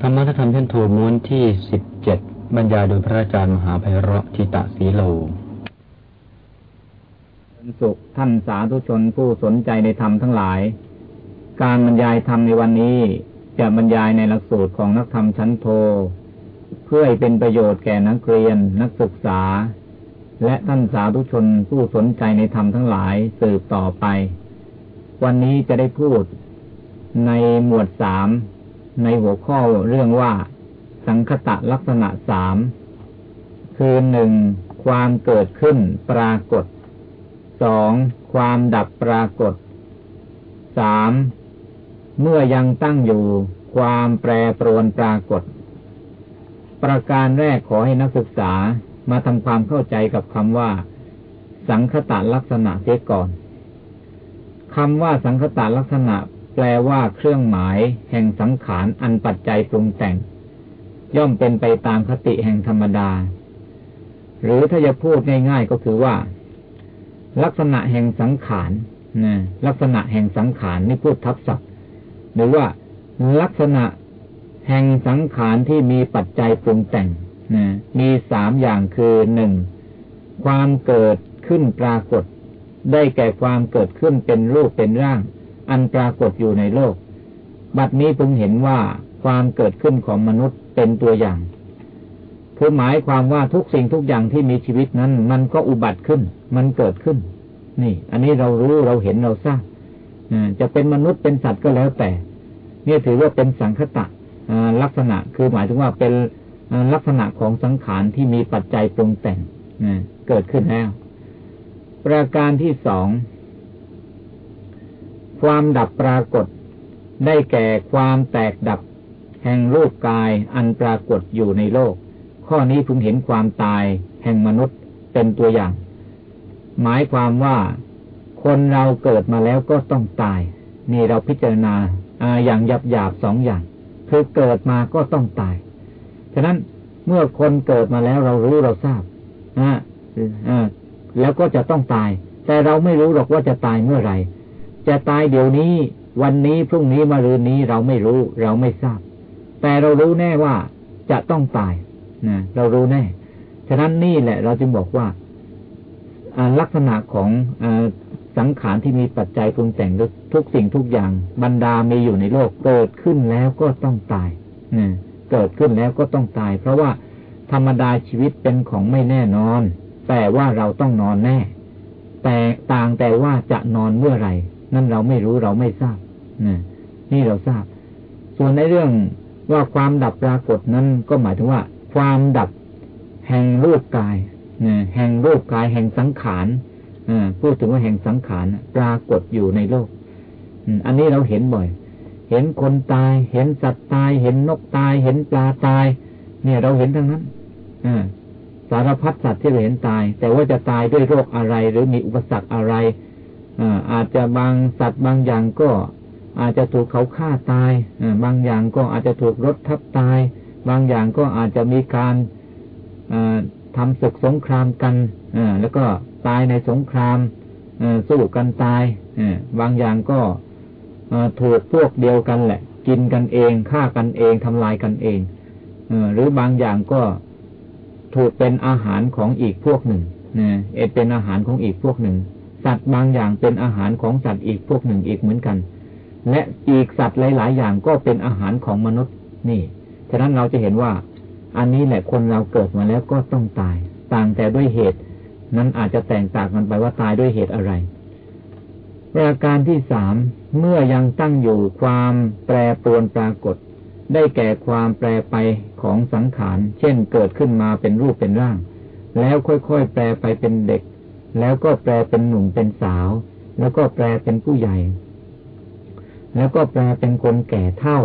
ธรรมะธรรมเช่นโทม้วนที่สิบเจ็ดบรรยายโดยพระอาจารย์มหาไพเราะทิตะสีโลสุขท่านสาธุชนผู้สนใจในธรรมทั้งหลาย การบรรยายธรรมในวันนี้จะบรรยายในหลักสูตรของนักธรรมชั้นโท เพื่อให้เป็นประโยชน์แก่นักเรียน นักศึกษา และท่านสาธุชนผู้สนใจในธรรมทั้งหลายสืบต่อไป วันนี้จะได้พูดในหมวดสาม ในหัวข้อเรื่องว่า สังคตะลักษณะสามคือหนึ่งความเกิดขึ้นปรากฏสองความดับปรากฏสามเมื่อยังตั้งอยู่ ความแปรปรวนปรากฏ ประการแรกขอให้นักศึกษามาทำความเข้าใจกับคำว่า สังคตะลักษณะเสียก่อนคำว่าสังคตะลักษณะ แปลว่าเครื่องหมาย แห่งสังขารอันปัจจัยปรุงแต่ง ย่อมเป็นไปตามคติแห่งธรรมดา หรือถ้าจะพูดง่าย ๆ ก็คือว่า ลักษณะแห่งสังขารนะลักษณะแห่งสังขารนี่พูดทับศัพท์หรือว่าลักษณะแห่งสังขารที่มีปัจจัยปรุงแต่งนะมีสามอย่างคือหนึ่งความเกิดขึ้นปรากฏ ได้แก่ความเกิดขึ้นเป็นรูปเป็นร่าง อันปรากฏอยู่ในโลก บัดนี้พึงเห็นว่าความเกิดขึ้นของมนุษย์เป็นตัวอย่างคือหมายความว่าทุกสิ่งทุกอย่างที่มีชีวิตนั้น มันก็อุบัติขึ้น มันเกิดขึ้น นี่ อันนี้เรารู้เราเห็นเราทราบจะเป็นมนุษย์เป็นสัตว์ก็แล้วแต่ เนี่ยถือว่าเป็นสังคตะลักษณะคือหมายถึงว่าเป็นลักษณะของสังขารที่มีปัจจัยปรุงแต่งเกิดขึ้นแล้ว ประการที่สอง ความดับปรากฏ ได้แก่ความแตกดับ แห่งรูปกายอันปรากฏอยู่ในโลก ข้อนี้พึงเห็นความตายแห่งมนุษย์เป็นตัวอย่าง หมายความว่าคนเราเกิดมาแล้วก็ต้องตาย นี่เราพิจารณาอย่างหยาบหยาบสองอย่าง คือเกิดมาก็ต้องตาย ฉะนั้นเมื่อคนเกิดมาแล้วเรารู้เราทราบอ่าอ่าแล้วก็จะต้องตาย แต่เราไม่รู้หรอกว่าจะตายเมื่อไหร่ จะตายเดี๋ยวนี้ วันนี้พรุ่งนี้มะรืนนี้เราไม่รู้ เราไม่ทราบ แต่เรารู้แน่ว่าจะต้องตายนะเรารู้แน่ ฉะนั้นนี่แหละ เราจึงบอกว่าลักษณะของอสังขารที่มีปัจจัยปรุงแต่งทุกสิ่งทุกอย่าง บรรดามีอยู่ในโลกเกิดขึ้นแล้วก็ต้องตายนะเกิดขึ้นแล้วก็ต้องตาย เพราะว่าธรรมดาชีวิตเป็นของไม่แน่นอน แต่ว่าเราต้องนอนแน่ แต่ต่างแต่ว่าจะนอนเมื่อไหร่ นั่นเราไม่รู้เราไม่ทราบนี่นี่เราทราบ ส่วนในเรื่องว่าความดับปรากฏนั้นก็หมายถึงว่า ความดับแห่งรูปกายแห่งรูปกายแห่งสังขารพูดถึงว่าแห่งสังขารปรากฏอยู่ในโลกอันนี้เราเห็นบ่อย เห็นคนตาย เห็นสัตว์ตาย เห็นนกตาย เห็นปลาตาย เนี่ยเราเห็นทั้งนั้นสารพัดสัตว์ที่เราเห็นตาย แต่ว่าจะตายด้วยโรคอะไร หรือมีอุปสรรคอะไร อาจจะบางสัตว์บางอย่างก็อาจจะถูกเขาฆ่าตาย บางอย่างก็อาจจะถูกรถทับตาย บางอย่างก็อาจจะมีการทำศึกสงครามกันแล้วก็ตายในสงครามสู้กันตายบางอย่างก็ถูกพวกเดียวกันแหละ กินกันเองฆ่ากันเองทำลายกันเองหรือบางอย่างก็ถูกเป็นอาหารของอีกพวกหนึ่งเอเป็นอาหารของอีกพวกหนึ่ง สัตว์บางอย่างเป็นอาหารของสัตว์อีกพวกหนึ่งอีกเหมือนกัน และอีกสัตว์หลาย ๆ อย่างก็เป็นอาหารของมนุษย์นี่ ฉะนั้นเราจะเห็นว่า อันนี้แหละคนเราเกิดมาแล้วก็ต้องตาย ต่างแต่ด้วยเหตุ นั้นอาจจะแตกต่างกันไปว่าตายด้วยเหตุอะไร ประการที่สามเมื่อยังตั้งอยู่ความแปรปรวนปรากฏ ได้แก่ความแปรไปของสังขาร เช่นเกิดขึ้นมาเป็นรูปเป็นร่าง แล้วค่อยๆ แปรไปเป็นเด็ก แล้วก็แปลเป็นหนุ่มเป็นสาว แล้วก็แปลเป็นผู้ใหญ่ แล้วก็แปลเป็นคนแก่เท่า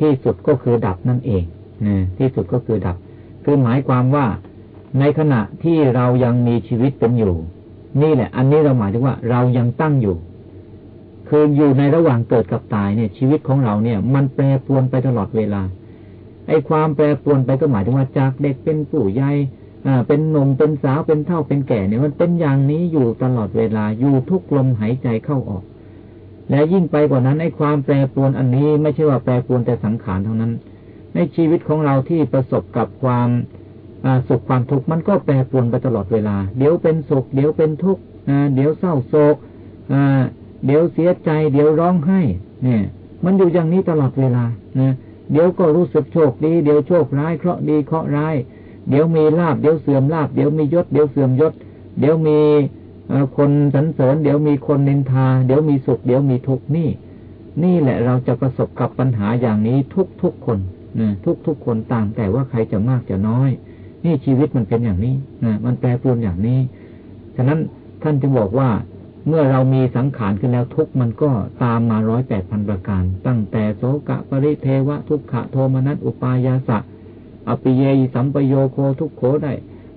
ที่สุดก็คือดับนั่นเองนะที่สุดก็คือดับ คือหมายความว่า ในขณะที่เรายังมีชีวิตเป็นอยู่ นี่แหละ อันนี้เราหมายถึงว่า เรายังตั้งอยู่ คืออยู่ในระหว่างเกิดกับตายเนี่ย ชีวิตของเราเนี่ย มันแปรปรวนไปตลอดเวลาไอ้ความแปรปรวนไปก็หมายถึงว่าจากเด็กเป็นผู้ใหญ่ เป็นหนุ่มเป็นสาวเป็นเท่าเป็นแก่เนี่ยมันเป็นอย่างนี้อยู่ตลอดเวลาอยู่ทุกลมหายใจเข้าออก และยิ่งไปกว่านั้นไอ้ความแปรปรวนอันนี้ไม่ใช่ว่าแปรปรวนแต่สังขารเท่านั้น ในชีวิตของเราที่ประสบกับความสุขความทุกข์มันก็แปรปรวนไปตลอดเวลา เดี๋ยวเป็นสุข เดี๋ยวเป็นทุกข์เดี๋ยวเศร้าโศกเดี๋ยวเสียใจ เดี๋ยวร้องไห้ เนี่ย มันอยู่อย่างนี้ตลอดเวลานะเดี๋ยวก็รู้สึกโชคดี เดี๋ยวโชคร้ายเคราะดีเคราะร้าย เดี๋ยวมีลาบเดี๋ยวเสื่อมลาบเดี๋ยวมียศเดี๋ยวเสื่อมยศ เดี๋ยวมีคนสรรเสริญ เดี๋ยวมีคนนินทา เดี๋ยวมีสุข เดี๋ยวมีทุกข์นี่ นี่แหละเราจะประสบกับปัญหาอย่างนี้ทุกทุกคนนะทุกทุกคนต่างแต่ว่าใครจะมากจะน้อย นี่ชีวิตมันเป็นอย่างนี้นะมันแปรปรวนอย่างนี้ ฉะนั้นท่านจึงบอกว่าเมื่อเรามีสังขารขึ้นแล้วทุกมันก็ตามมาร้อยแปดพันประการ ตั้งแต่โสกะปริเทวะทุกขะโทมนัสอุปายาสะ อปิเยหิสัมปโยโคทุกโขได้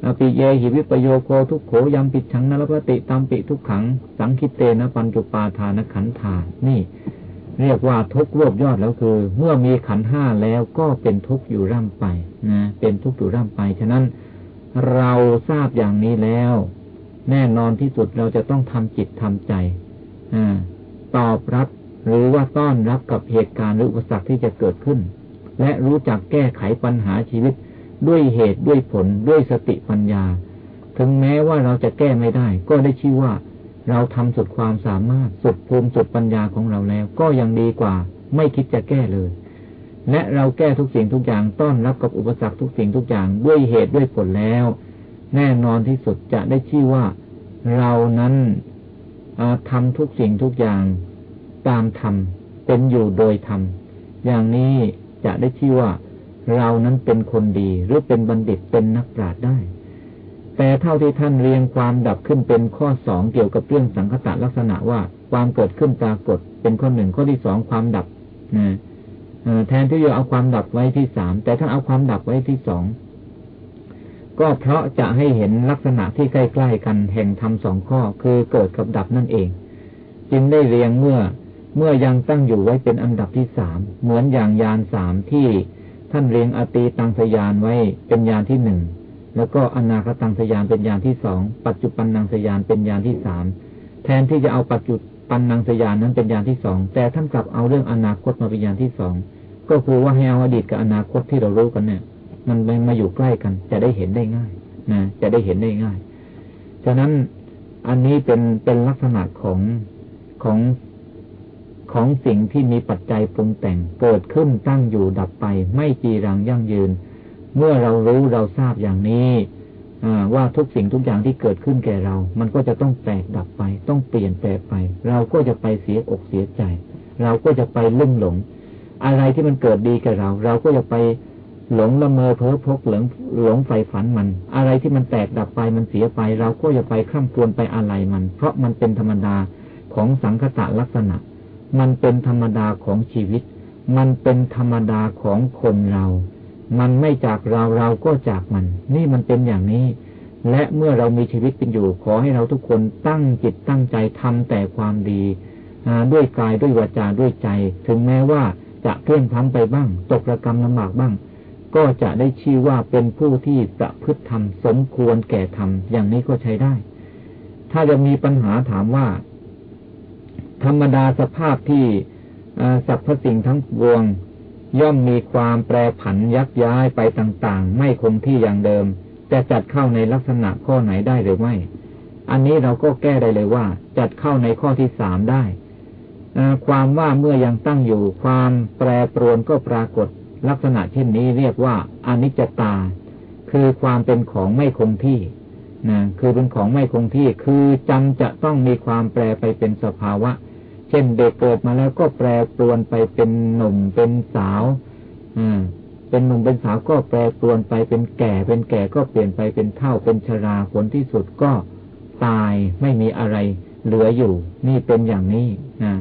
อปิเยหิวิปโยโคทุกโขยำปิดฉังนรปติตามปิทุกขัง สังคิเตนะปัญจุปาทานขันธานี่ เรียกว่าทุกรวบยอดแล้วคือ เมื่อมีขันห้าแล้วก็เป็นทุกอยู่ร่ำไปนะเป็นทุกอยู่ร่ำไปฉะนั้นเราทราบอย่างนี้แล้ว แน่นอนที่สุดเราจะต้องทำจิตทำใจอตอบรับหรือว่าต้อนรับกับเหตุการณ์หรืออุปสรรคที่จะเกิดขึ้น และรู้จักแก้ไขปัญหาชีวิตด้วยเหตุด้วยผลด้วยสติปัญญา ถึงแม้ว่าเราจะแก้ไม่ได้ ก็ได้ชื่อว่า เราทำสุดความสามารถสุดภูมิสุดปัญญาของเราแล้ว ก็ยังดีกว่าไม่คิดจะแก้เลย และเราแก้ทุกสิ่งทุกอย่างต้อนรับกับอุปสรรคทุกสิ่งทุกอย่างด้วยเหตุด้วยผลแล้ว แน่นอนที่สุดจะได้ชื่อว่า เรานั้นทำทุกสิ่งทุกอย่างตามธรรมเป็นอยู่โดยธรรมอย่างนี้ จะได้ชื่อว่า เรานั้นเป็นคนดีหรือเป็นบัณฑิตเป็นนักปราชญ์ได้ แต่เท่าที่ท่านเรียงความดับขึ้นเป็นข้อสองเกี่ยวกับเรื่องสังคตะลักษณะว่าความเกิดขึ้นปรากฏ เป็นข้อหนึ่งข้อที่สองความดับนะแทนที่จะเอาความดับไว้ที่สามแต่ท่านเอาความดับไว้ที่สองก็เพราะจะให้เห็นลักษณะที่ใกล้ ๆ กันแห่งธรรมสองข้อคือเกิดกับดับนั่นเอง จึงได้เรียงเมื่อ เมื่อยังตั้งอยู่ไว้เป็นอันดับที่สามเหมือนอย่างยานสามที่ท่านเรียงอตีตังสยานไว้เป็นยานที่หนึ่งแล้วก็อนาคตังสยานเป็นยานที่สองปัจจุบันนังสยานเป็นยานที่สามแทนที่จะเอาปัจจุบันนังสยานนั้นเป็นยานที่สองแต่ท่านกลับเอาเรื่องอนาคตมาเป็นยานที่สองก็คือว่าให้เอาอดีตกับอนาคตที่เรารู้กันเนี่ย มันมาอยู่ใกล้กัน จะได้เห็นได้ง่ายนะจะได้เห็นได้ง่าย ฉะนั้นอันนี้เป็นเป็นลักษณะของของ ของสิ่งที่มีปัจจัยปรุงแต่งเกิดขึ้นตั้งอยู่ดับไป ไม่จีรังยั่งยืน เมื่อเรารู้เราทราบอย่างนี้ว่าทุกสิ่งทุกอย่างที่เกิดขึ้นแก่เรา มันก็จะต้องแตกดับไป ต้องเปลี่ยนแปลงไป เราก็จะไปเสียอกเสียใจ เราก็จะไปลุ่มหลง อะไรที่มันเกิดดีแก่เรา เราก็จะไปหลงละเมอเพ้อพกหลงหลงไฟฝันมัน อะไรที่มันแตกดับไปมันเสียไป เราก็อย่าไปข้ามควรไปอะไรมัน เพราะมันเป็นธรรมดาของสังคตะลักษณะ มันเป็นธรรมดาของชีวิต มันเป็นธรรมดาของคนเรา มันไม่จากเราเราก็จากมัน นี่มันเป็นอย่างนี้ และเมื่อเรามีชีวิตเป็นอยู่ ขอให้เราทุกคนตั้งจิตตั้งใจทำแต่ความดี ด้วยกายด้วยวาจาด้วยใจ ถึงแม้ว่าจะเพื่อนพ้ำไปบ้าง ตกระกรรมลำบากบ้าง ก็จะได้ชื่อว่าเป็นผู้ที่ประพฤติธรรมสมควรแก่ธรรมอย่างนี้ก็ใช้ได้ ถ้าจะมีปัญหาถามว่า ธรรมดาสภาพที่สรรพสิ่งทั้งปวง ย่อมมีความแปรผันยักย้ายไปต่างๆ ไม่คงที่อย่างเดิม จะจัดเข้าในลักษณะข้อไหนได้หรือไม่ อันนี้เราก็แก้ได้เลยว่า จัดเข้าในข้อที่สามได้ความว่าเมื่อยังตั้งอยู่ ความแปรปรวนก็ปรากฏ ลักษณะเช่นนี้เรียกว่าอนิจจตา คือความเป็นของไม่คงที่นะคือเป็นของไม่คงที่ คือจำจะต้องมีความแปรไปเป็นสภาวะ ช่นเด็กเกิดมาแล้วก็แปรปรวนไปเป็นหนุ่มเป็นสาวอืมเป็นหนุ่มเป็นสาวก็แปรปรวนไปเป็นแก่ เป็นแก่ก็เปลี่ยนไปเป็นเท่าเป็นชราผลที่สุดก็ตายไม่มีอะไรเหลืออยู่ นี่เป็นอย่างนี้นะ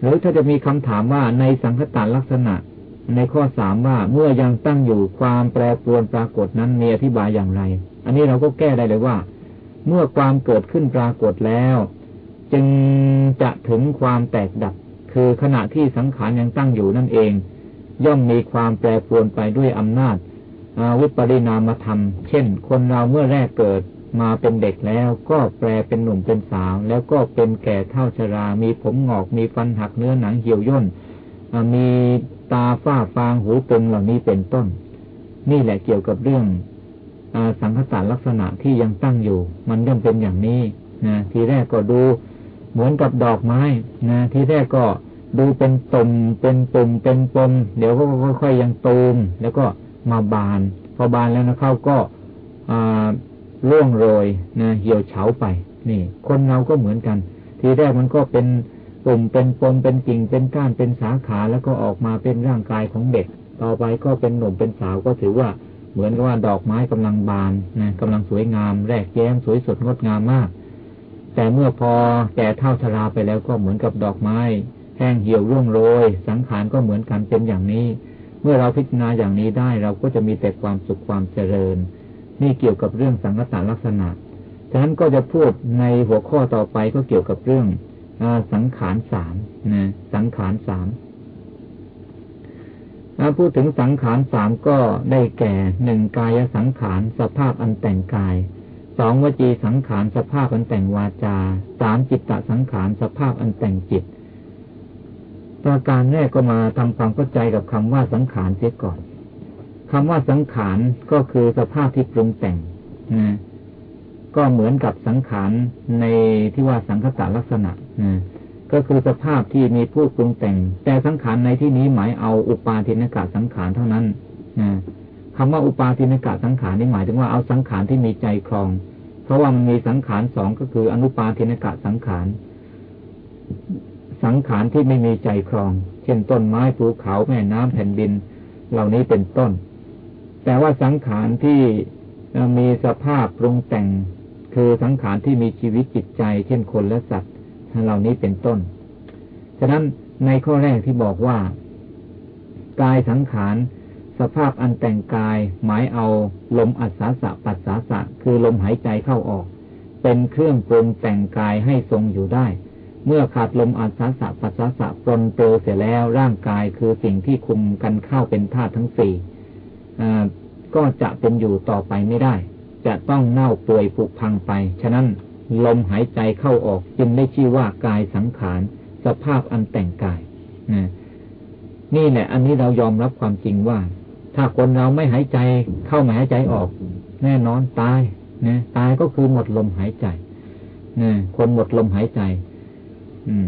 หรือถ้าจะมีคำถามว่าในสังคตาลักษณะ ในข้อสามว่าเมื่อยังตั้งอยู่ความแปรปรวนปรากฏนั้นมีอธิบายอย่างไร อันนี้เราก็แก้ได้เลยว่า เมื่อความเกิดขึ้นปรากฏแล้ว จึงจะถึงความแตกดับ คือขณะที่สังขารยังตั้งอยู่นั่นเอง ย่อมมีความแปรปรวนไปด้วยอำนาจวิปริณามธรรม เช่น คนเราเมื่อแรกเกิดมาเป็นเด็กแล้วก็แปลเป็นหนุ่มเป็นสาว แล้วก็เป็นแก่เท่าชรา มีผมหงอก มีฟันหักเนื้อหนังเหี่ยวย่น มีตาฝ้าฟางหูตึงเหล่านี้เป็นต้น นี่แหละเกี่ยวกับเรื่องอสังคตาลักษณะที่ยังตั้งอยู่ มันย่อมเป็นอย่างนี้นะทีแรกก็ดู เหมือนกับดอกไม้นะทีแรกก็ดูเป็นตุ่มเป็นปุ่มเป็นปมเดี๋ยวก็ค่อยๆยังตูม แล้วก็มาบาน พอบานแล้วนะเขาก็ร่วงโรยนะเหี่ยวเฉาไป นี่ คนเราก็เหมือนกัน ทีแรกมันก็เป็นปุ่มเป็นปมเป็นกิ่งเป็นก้านเป็นสาขาแล้วก็ออกมาเป็นร่างกายของเด็ก ต่อไปก็เป็นหนุ่มเป็นสาวก็ถือว่าเหมือนกับว่าดอกไม้กำลังบานนะกำลังสวยงาม แรกแย้มสวยสดงดงามมาก แต่เมื่อพอแก่เท่าชราไปแล้วก็เหมือนกับดอกไม้ แห้งเหี่ยวร่วงโรย สังขารก็เหมือนกันเป็นอย่างนี้ เมื่อเราพิจารณาอย่างนี้ได้เราก็จะมีแต่ความสุขความเจริญ นี่เกี่ยวกับเรื่องสังคตลักษณะฉะนั้นก็จะพูดในหัวข้อต่อไปก็เกี่ยวกับเรื่องอสังขารสามนะสังขารสามพูดถึงสังขารสามก็ได้แก่หนึ่งกายสังขารสภาพอันแต่งกาย สองวจีสังขารสภาพอันแต่งวาจาสามจิตตสังขารสภาพอันแต่งจิต ประการแรกก็มาทำความเข้าใจกับคำว่าสังขารเสียก่อนคำว่าสังขารก็คือสภาพที่ปรุงแต่งนะก็เหมือนกับสังขารในที่ว่าสังคตลักษณะนะก็คือสภาพที่มีผู้ปรุงแต่ง แต่สังขารในที่นี้หมายเอาอุปาทินกะสังขารเท่านั้นนะ คำว่าอุปาทินกะสังขารนี่หมายถึงว่าเอาสังขารที่มีใจครอง เพราะว่ามันมีสังขารสองก็คือ อนุปาทินกะสังขาร สังขารที่ไม่มีใจครอง เช่นต้นไม้ภูเขาแม่น้ำแผ่นดิน เหล่านี้เป็นต้น แต่ว่าสังขารที่มีสภาพปรุงแต่ง คือสังขารที่มีชีวิตจิตใจ เช่นคนและสัตว์เหล่านี้เป็นต้น ฉะนั้นในข้อแรกที่บอกว่ากายสังขาร สภาพอันแต่งกาย หมายเอาลมอัศสะปัสสาสะ คือลมหายใจเข้าออก เป็นเครื่องปรุงแต่งกายให้ทรงอยู่ได้ เมื่อขาดลมอัศสะปัสสาสะปรนเปรเสียแล้วร่างกายคือสิ่งที่คุมกันเข้าเป็นธาตุทั้งสี่ก็จะเป็นอยู่ต่อไปไม่ได้ จะต้องเน่าป่วยผุพังไป ฉะนั้นลมหายใจเข้าออกจึงได้ชื่อว่ากายสังขาร สภาพอันแต่งกายนี่แหละ อันนี้เรายอมรับความจริงว่า ถ้าคนเราไม่หายใจเข้าไม่หายใจออก แน่นอนตายนะตายก็คือหมดลมหายใจนะคนหมดลมหายใจ อืม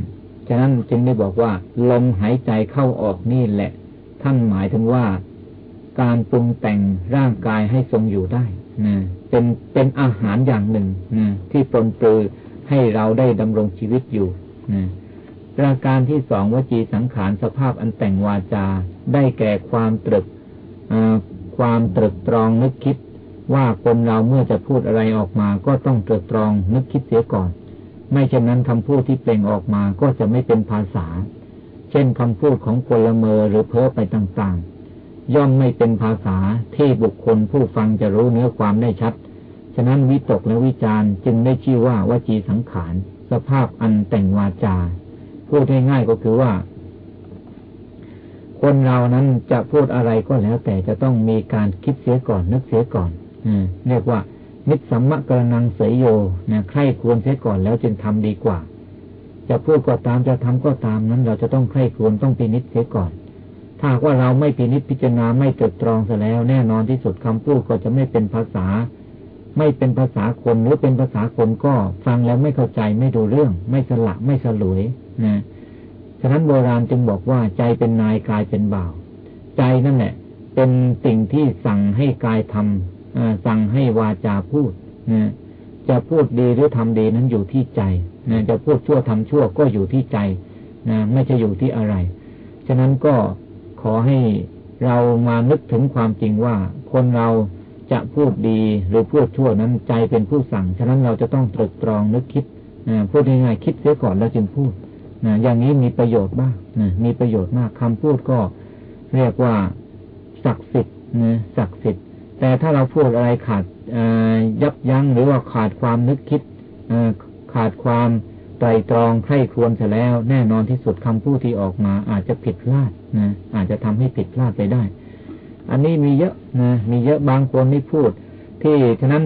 ฉะนั้นจึงได้บอกว่า ลมหายใจเข้าออกนี่แหละ ท่านหมายถึงว่า การปรุงแต่งร่างกายให้ทรงอยู่ได้นะเป็นเป็นอาหารอย่างหนึ่งนะที่ปรนปรือให้เราได้ดำรงชีวิตอยู่นะประการที่สองวจีสังขารสภาพอันแต่งวาจา ได้แก่ความตรึก ความตรึกตรองนึกคิดว่าคนเราเมื่อจะพูดอะไรออกมา ก็ต้องตรึกตรองนึกคิดเสียก่อน ไม่เช่นนั้นคำพูดที่เปล่งออกมาก็จะไม่เป็นภาษา เช่นคำพูดของคนละเมอหรือเพ้อไปต่างๆ ย่อมไม่เป็นภาษาที่บุคคลผู้ฟังจะรู้เนื้อความได้ชัด ฉะนั้นวิตกและวิจารจึงได้ชื่อว่าวจีสังขาร สภาพอันแต่งวาจา พูดง่ายๆก็คือว่า คนเรานั้นจะพูดอะไรก็แล้ว แต่จะต้องมีการคิดเสียก่อนนึกเสียก่อนอเรียกว่ามิตรสัมมะกระนังเสยโยนะใคร่ควรเสียก่อนแล้วจึงทำดีกว่า จะพูดก็ตามจะทำก็ตามนั้น เราจะต้องใคร่ควรต้องพินิจเสียก่อน ถ้าว่าเราไม่พินิจพิจารณาไม่ตรึกตรองเสียแล้ว แน่นอนที่สุดคำพูดก็จะไม่เป็นภาษา ไม่เป็นภาษาคนหรือเป็นภาษาคนก็ฟังแล้วไม่เข้าใจไม่ดูเรื่อง ไม่สละไม่สลวยนะ ฉะนั้นโบราณจึงบอกว่าใจเป็นนายกายเป็นบ่าว ใจนั่นแหละ เป็นสิ่งที่สั่งให้กายทำสั่งให้วาจาพูดนะจะพูดดีหรือทำดีนั้นอยู่ที่ใจนะจะพูดชั่วทำชั่วก็อยู่ที่ใจนะไม่ใช่อยู่ที่อะไร ฉะนั้นก็ขอให้เรามานึกถึงความจริงว่า คนเราจะพูดดีหรือพูดชั่วนั้นใจเป็นผู้สั่ง ฉะนั้นเราจะต้องตรึกตรองนึกคิดพูดง่ายๆคิดเสียก่อนแล้วจึงพูด นะอย่างนี้มีประโยชน์มากนะมีประโยชน์มากคำพูดก็เรียกว่าศักดิ์สิทธิ์นะศักดิ์สิทธิ์ แต่ถ้าเราพูดอะไรขาดยับยั้งหรือว่าขาดความนึกคิดขาดความไตรตรองใคร่ครวญเสร็จแล้ว แน่นอนที่สุดคำพูดที่ออกมา อาจจะผิดพลาดนะอาจจะทำให้ผิดพลาดไปได้ อันนี้มีเยอะนะมีเยอะบางคนนี่พูด ที่ฉะนั้น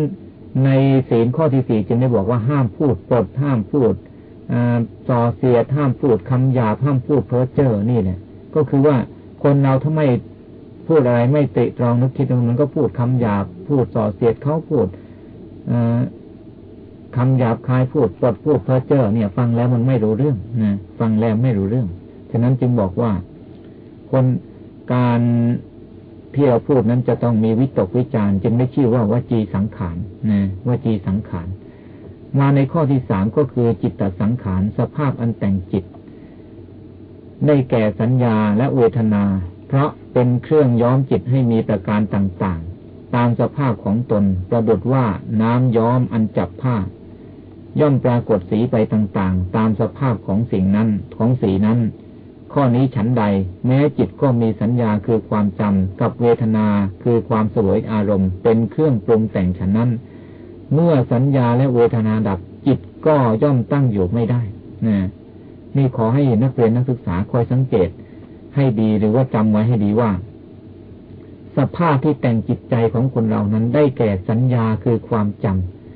ในศีลข้อที่สี่จึงได้บอกว่าห้ามพูดปลดห้ามพูด ส่อเสียดห้ามพูดคำหยาบห้ามพูดเพ้อเจ้อนี่แหละก็คือว่าคนเราถ้าไม่พูดอะไรไม่ติตรองนึกคิดมันก็พูดคำหยาบพูดส่อเสียดเขาพูดอคำหยาบคายพูดปดพูดเพ้อเจ้อเนี่ย ฟังแล้วมันไม่รู้เรื่องนะฟังแล้วไม่รู้เรื่อง ฉะนั้นจึงบอกว่า คนการที่เราพูดนั้นจะต้องมีวิตกวิจารจึงได้ชื่อว่าวจีสังขารนะวจีสังขาร มาในข้อที่สามก็คือจิตตสังขารสภาพอันแต่งจิต ได้แก่สัญญาและเวทนา เพราะเป็นเครื่องย้อมจิตให้มีประการต่างๆ ตามสภาพของตนประดุดว่าน้ำย้อมอันจับผ้า ย่อมปรากฏสีไปต่างๆ ตามสภาพของสิ่งนั้นของสีนั้น ข้อนี้ฉันใด แม้จิตก็มีสัญญาคือความจำกับเวทนาคือความสวยอารมณ์ เป็นเครื่องปรุงแต่งฉันนั้น เมื่อสัญญาและเวทนาดับจิตก็ย่อมตั้งอยู่ไม่ได้นะนี่ขอให้นักเรียนนักศึกษาคอยสังเกต ให้ดีหรือว่าจำไว้ให้ดีว่า สภาพที่แต่งจิตใจของคนเรานั้นได้แก่สัญญาคือความจ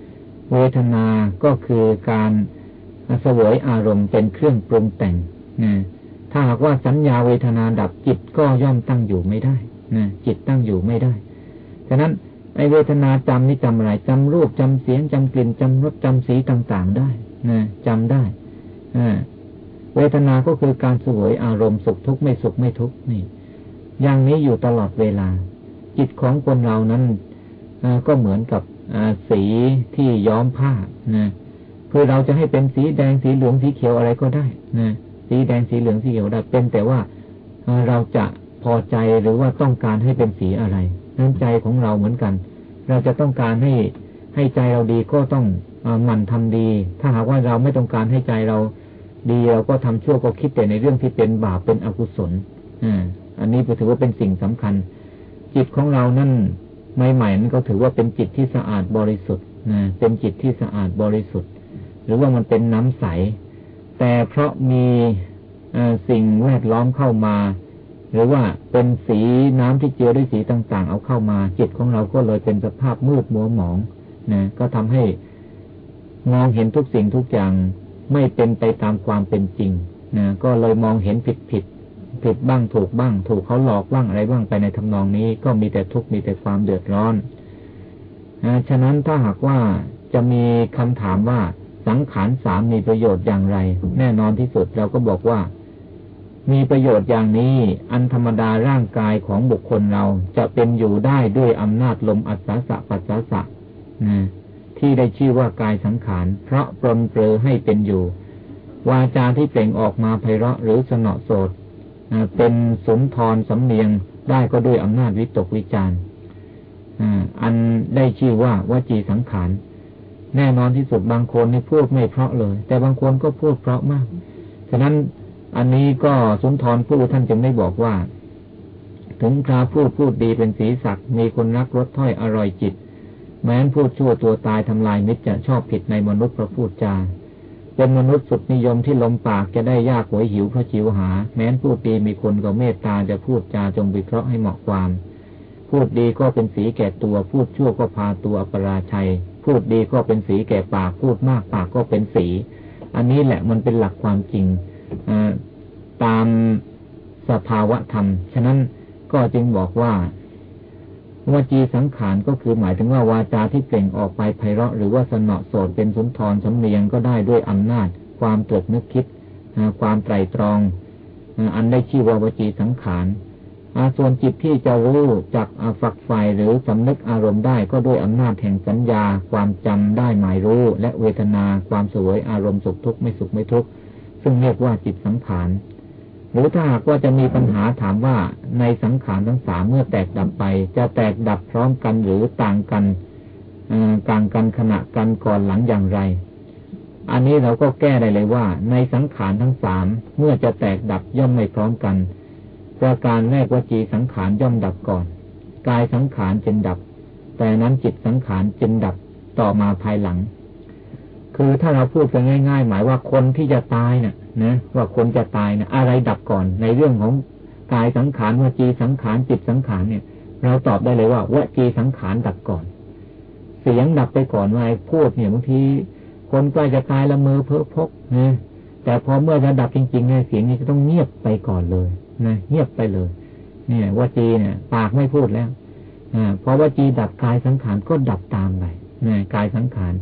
ำเวทนาก็คือการสวยอารมณ์เป็นเครื่องปรุงแต่งนะถ้าหากว่าสัญญาเวทนาดับจิตก็ย่อมตั้งอยู่ไม่ได้นะจิตตั้งอยู่ไม่ได้ฉะนั้น ไอเวทนาจำนี่จำอะไรจำรูปจำเสียงจำกลิ่นจำรสจำสีต่าง ๆ ได้นะจำได้เวทนาก็คือการสวยอารมณ์สุขทุกข์ไม่สุขไม่ทุกข์นี่ อย่างนี้อยู่ตลอดเวลา จิตของคนเรานั้นก็เหมือนกับสีที่ย้อมผ้านะคือเราจะให้เป็นสีแดงสีเหลืองสีเขียวอะไรก็ได้นะสีแดงสีเหลืองสีเขียวได้เป็นแต่ว่าเราจะพอใจหรือว่าต้องการให้เป็นสีอะไร น้ำใจของเราเหมือนกัน เราจะต้องการให้ให้ใจเราดีก็ต้องหมั่นทำดี ถ้าหากว่าเราไม่ต้องการให้ใจเราดีเราก็ทำชั่วก็คิดแต่ในเรื่องที่เป็นบาปเป็นอกุศลอ่าอันนี้ถือว่าเป็นสิ่งสำคัญ จิตของเรานั่นใหม่ๆนั้นก็ถือว่าเป็นจิตที่สะอาดบริสุทธิ์นะเป็นจิตที่สะอาดบริสุทธิ์ หรือว่ามันเป็นน้ำใส แต่เพราะมีสิ่งแวดล้อมเข้ามา หรือว่าเป็นสีน้ำที่เจือด้วยสีต่าง ๆ เอาเข้ามา จิตของเราก็เลยเป็นสภาพมืดมัวหมองนะก็ทำให้มองเห็นทุกสิ่งทุกอย่างไม่เป็นไปตามความเป็นจริงนะก็เลยมองเห็นผิดผิดผิดบ้างถูกบ้าง ถูกเขาหลอกบ้างอะไรบ้างไปในทำนองนี้ ก็มีแต่ทุกข์มีแต่ความเดือดร้อนนะฉะนั้นถ้าหากว่าจะมีคำถามว่าสังขารสามมีประโยชน์อย่างไร แน่นอนที่สุดเราก็บอกว่า มีประโยชน์อย่างนี้ อันธรรมดาร่างกายของบุคคลเราจะเป็นอยู่ได้ด้วยอำนาจลมอัศสะปัสสะสะนะที่ได้ชื่อว่ากายสังขาร เพราะปรนเปรอให้เป็นอยู่ วาจาที่เปล่งออกมาไพเราะหรือสนอโสดเป็นสุนทรสำเนียงได้ก็ด้วยอำนาจวิตกวิจารอันได้ชื่อว่าวจีสังขาร แน่นอนที่สุดบางคนนี่พูดไม่เพราะเลย แต่บางคนก็พูดเพราะมาก ฉะนั้น อันนี้ก็สุนทรผู้ท่านจึงได้บอกว่า ถึงคราพูดพูดดีเป็นสีสักมีคนรักรสถ้อยอร่อยจิต แม้นพูดชั่วตัวตายทำลายมิตรจะชอบผิดในมนุษย์พระพูดจาเป็นมนุษย์สุดนิยมที่ลมปากจะได้ยากหวยหิวเพราะจิวหา แม้นพูดดีมีคนก็เมตตาจะพูดจาจงวิเคราะห์ให้เหมาะความ พูดดีก็เป็นสีแก่ตัว พูดชั่วก็พาตัวอปราชัย พูดดีก็เป็นสีแก่ปาก พูดมากปากก็เป็นสี อันนี้แหละมันเป็นหลักความจริง ตามสภาวะธรรม ฉะนั้นก็จึงบอกว่าวจีสังขารก็คือหมายถึงว่าวาจาที่เปล่งออกไปไพเราะหรือว่าสนอโสดเป็นสุนทรสำเนียงก็ได้ด้วยอำนาจ ความตรึกนึกคิด ความไตรตรอง อันได้ชื่อว่าวจีสังขารส่วนจิตที่จะรู้จักฝักไฟหรือสำนึกอารมณ์ได้ก็ด้วยอำนาจแห่งสัญญา ความจำได้หมายรู้ และเวทนา ความสวยอารมณ์สุขทุกข์ไม่สุขไม่ทุกข์ ซึ่งเรียกว่าจิตสังขาร หรือถ้าหากว่าจะมีปัญหาถามว่าในสังขารทั้งสามเมื่อแตกดับไป จะแตกดับพร้อมกันหรือต่างกันต่างกันขณะกันก่อนหลังอย่างไร อันนี้เราก็แก้ได้เลยว่า ในสังขารทั้งสามเมื่อจะแตกดับย่อมไม่พร้อมกันประการแรกว่าจีสังขารย่อมดับก่อน กายสังขารจึงดับ แต่นั้นจิตสังขารจึงดับต่อมาภายหลัง คือถ้าเราพูดกันง่าย ๆ หมายว่าคนที่จะตายเนะ่ยนะว่าคนจะตายนะอะไรดับก่อน ในเรื่องของกายสังขารวจีสังขารจิตสังขารเนี่ย เราตอบได้เลยว่าวจีสังขารดับก่อน เสียงดับไปก่อนว่าพูดเนี่ยบางทีคนใกล้จะตายละเมอเพ้อพกนะแต่พอเมื่อจะดับจริงๆเนี่ยเสียงนี้ก็ต้องเงียบไปก่อนเลยนะเงียบไปเลย เนี่ยวจีเนี่ย ปากไม่พูดแล้วอเพราะวจีดับกายสังขารก็ดับตามไปนี่ยกายสังขาร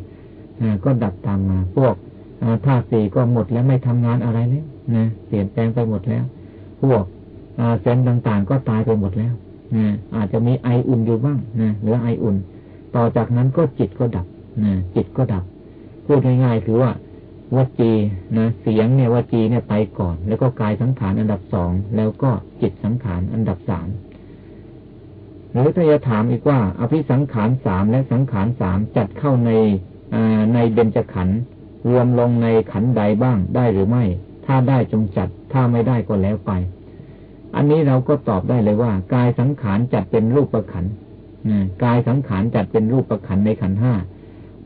ก็ดับตามมา พวกธาตุสี่ก็หมดแล้วไม่ทำงานอะไรเลยนะเปลี่ยนแปลงไปหมดแล้ว พวกเซนต่างๆ ก็ตายไปหมดแล้วนะอาจจะมีไออุ่นอยู่บ้างนะหรือไออุ่น ต่อจากนั้นก็จิตก็ดับนะจิตก็ดับ พูดง่ายๆคือว่าวจีนะเสียงเนี่ยวจีเนี่ยไปก่อน แล้วก็กายสังขารอันดับสองแล้วก็จิตสังขารอันดับสามหรือถ้าจะถามอีกว่า อภิสังขารสามและสังขารสามจัดเข้าใน ในเบญจขันธ์รวมลงในขันใดบ้างได้หรือไม่ ถ้าได้จงจัด ถ้าไม่ได้ก็แล้วไป อันนี้เราก็ตอบได้เลยว่า กายสังขารจัดเป็นรูปประขันกายสังขารจัดเป็นรูปประขันในขันห้า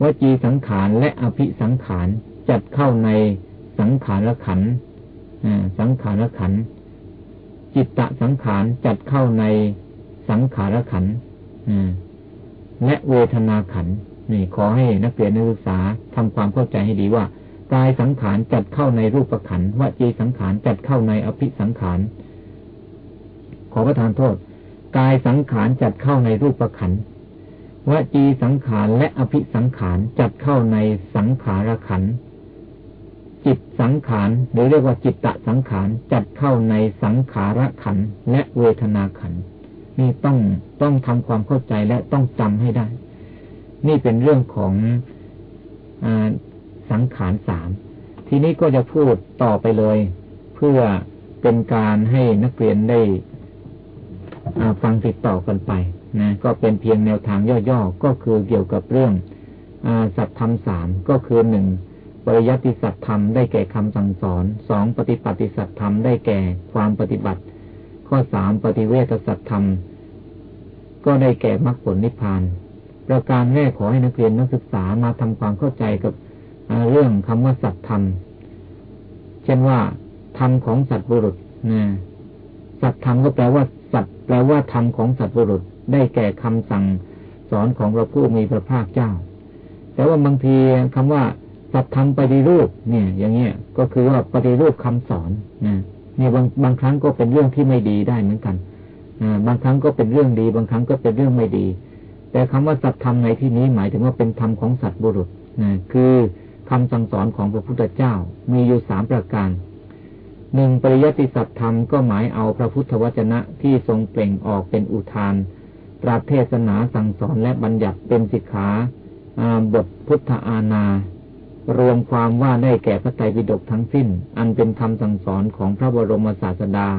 วจีสังขารและอภิสังขารจัดเข้าในสังขารขันสังขารขันจิตตะสังขารจัดเข้าในสังขารขันและเวทนาขัน นี่ขอให้นักเรียนนักศึกษาทำความเข้าใจให้ดีว่ากายสังขารจัดเข้าในรูปขันวจีสังขารจัดเข้าในอภิสังขารขอประทานโทษ กายสังขารจัดเข้าในรูปขันวจีสังขารและอภิสังขารจัดเข้าในสังขารขันจิตสังขารหรือเรียกว่าจิตตะสังขารจัดเข้าในสังขารขันและเวทนาขันนี่ต้องต้องทำความเข้าใจและต้องจำให้ได้ นี่เป็นเรื่องของอสังขารสาม ทีนี้ก็จะพูดต่อไปเลย เพื่อเป็นการให้นักเรียนได้ฟังติดต่อกันไปนะก็เป็นเพียงแนวทางย่อๆ ก็คือเกี่ยวกับเรื่องอสัตธรรมสามก็คือหนึ่งปริยัติสัตธรรมได้แก่คำสั่งสอนสองปฏิปัติสัตธรรมได้แก่ความปฏิบัติ ข้อสามปฏิเวทสัตธรรม ก็ได้แก่มรรคผลนิพพาน ประการแรกขอให้นักเรียนนักศึกษามาทำความเข้าใจกับเรื่องคำว่าสัตธรรม เช่นว่าธรรมของสัตว์บุรุษนะสัตธรรมก็แปลว่าสัตว์แปลว่าธรรมของสัตว์บุรุษ ได้แก่คำสั่งสอนของพระผู้มีพระภาคเจ้า แต่ว่าบางทีคำว่าสัตธรรมปฏิรูปเนี่ย อย่างเงี้ยก็คือว่าปฏิรูปคำสอนนะเนี่ยบางบางครั้งก็เป็นเรื่องที่ไม่ดีได้เหมือนกันบางครั้งก็เป็นเรื่องดี บางครั้งก็เป็นเรื่องไม่ดี แต่คำว่าสัตธรรมในที่นี้หมายถึงว่าเป็นธรรมของสัตว์บุรุษนะคือคำสั่งสอนของพระพุทธเจ้ามีอยู่สามประการหนึ่งปริยติสัตธรรมก็หมายเอาพระพุทธวจนะที่ทรงเปล่งออกเป็นอุทาน ตราเทศนาสั่งสอนและบัญญัติเป็นสิกขาบทพุทธาณารวมความว่าได้แก่พระไตรปิฎกทั้งสิ้น อันเป็นคำสั่งสอนของพระบรมศาสดา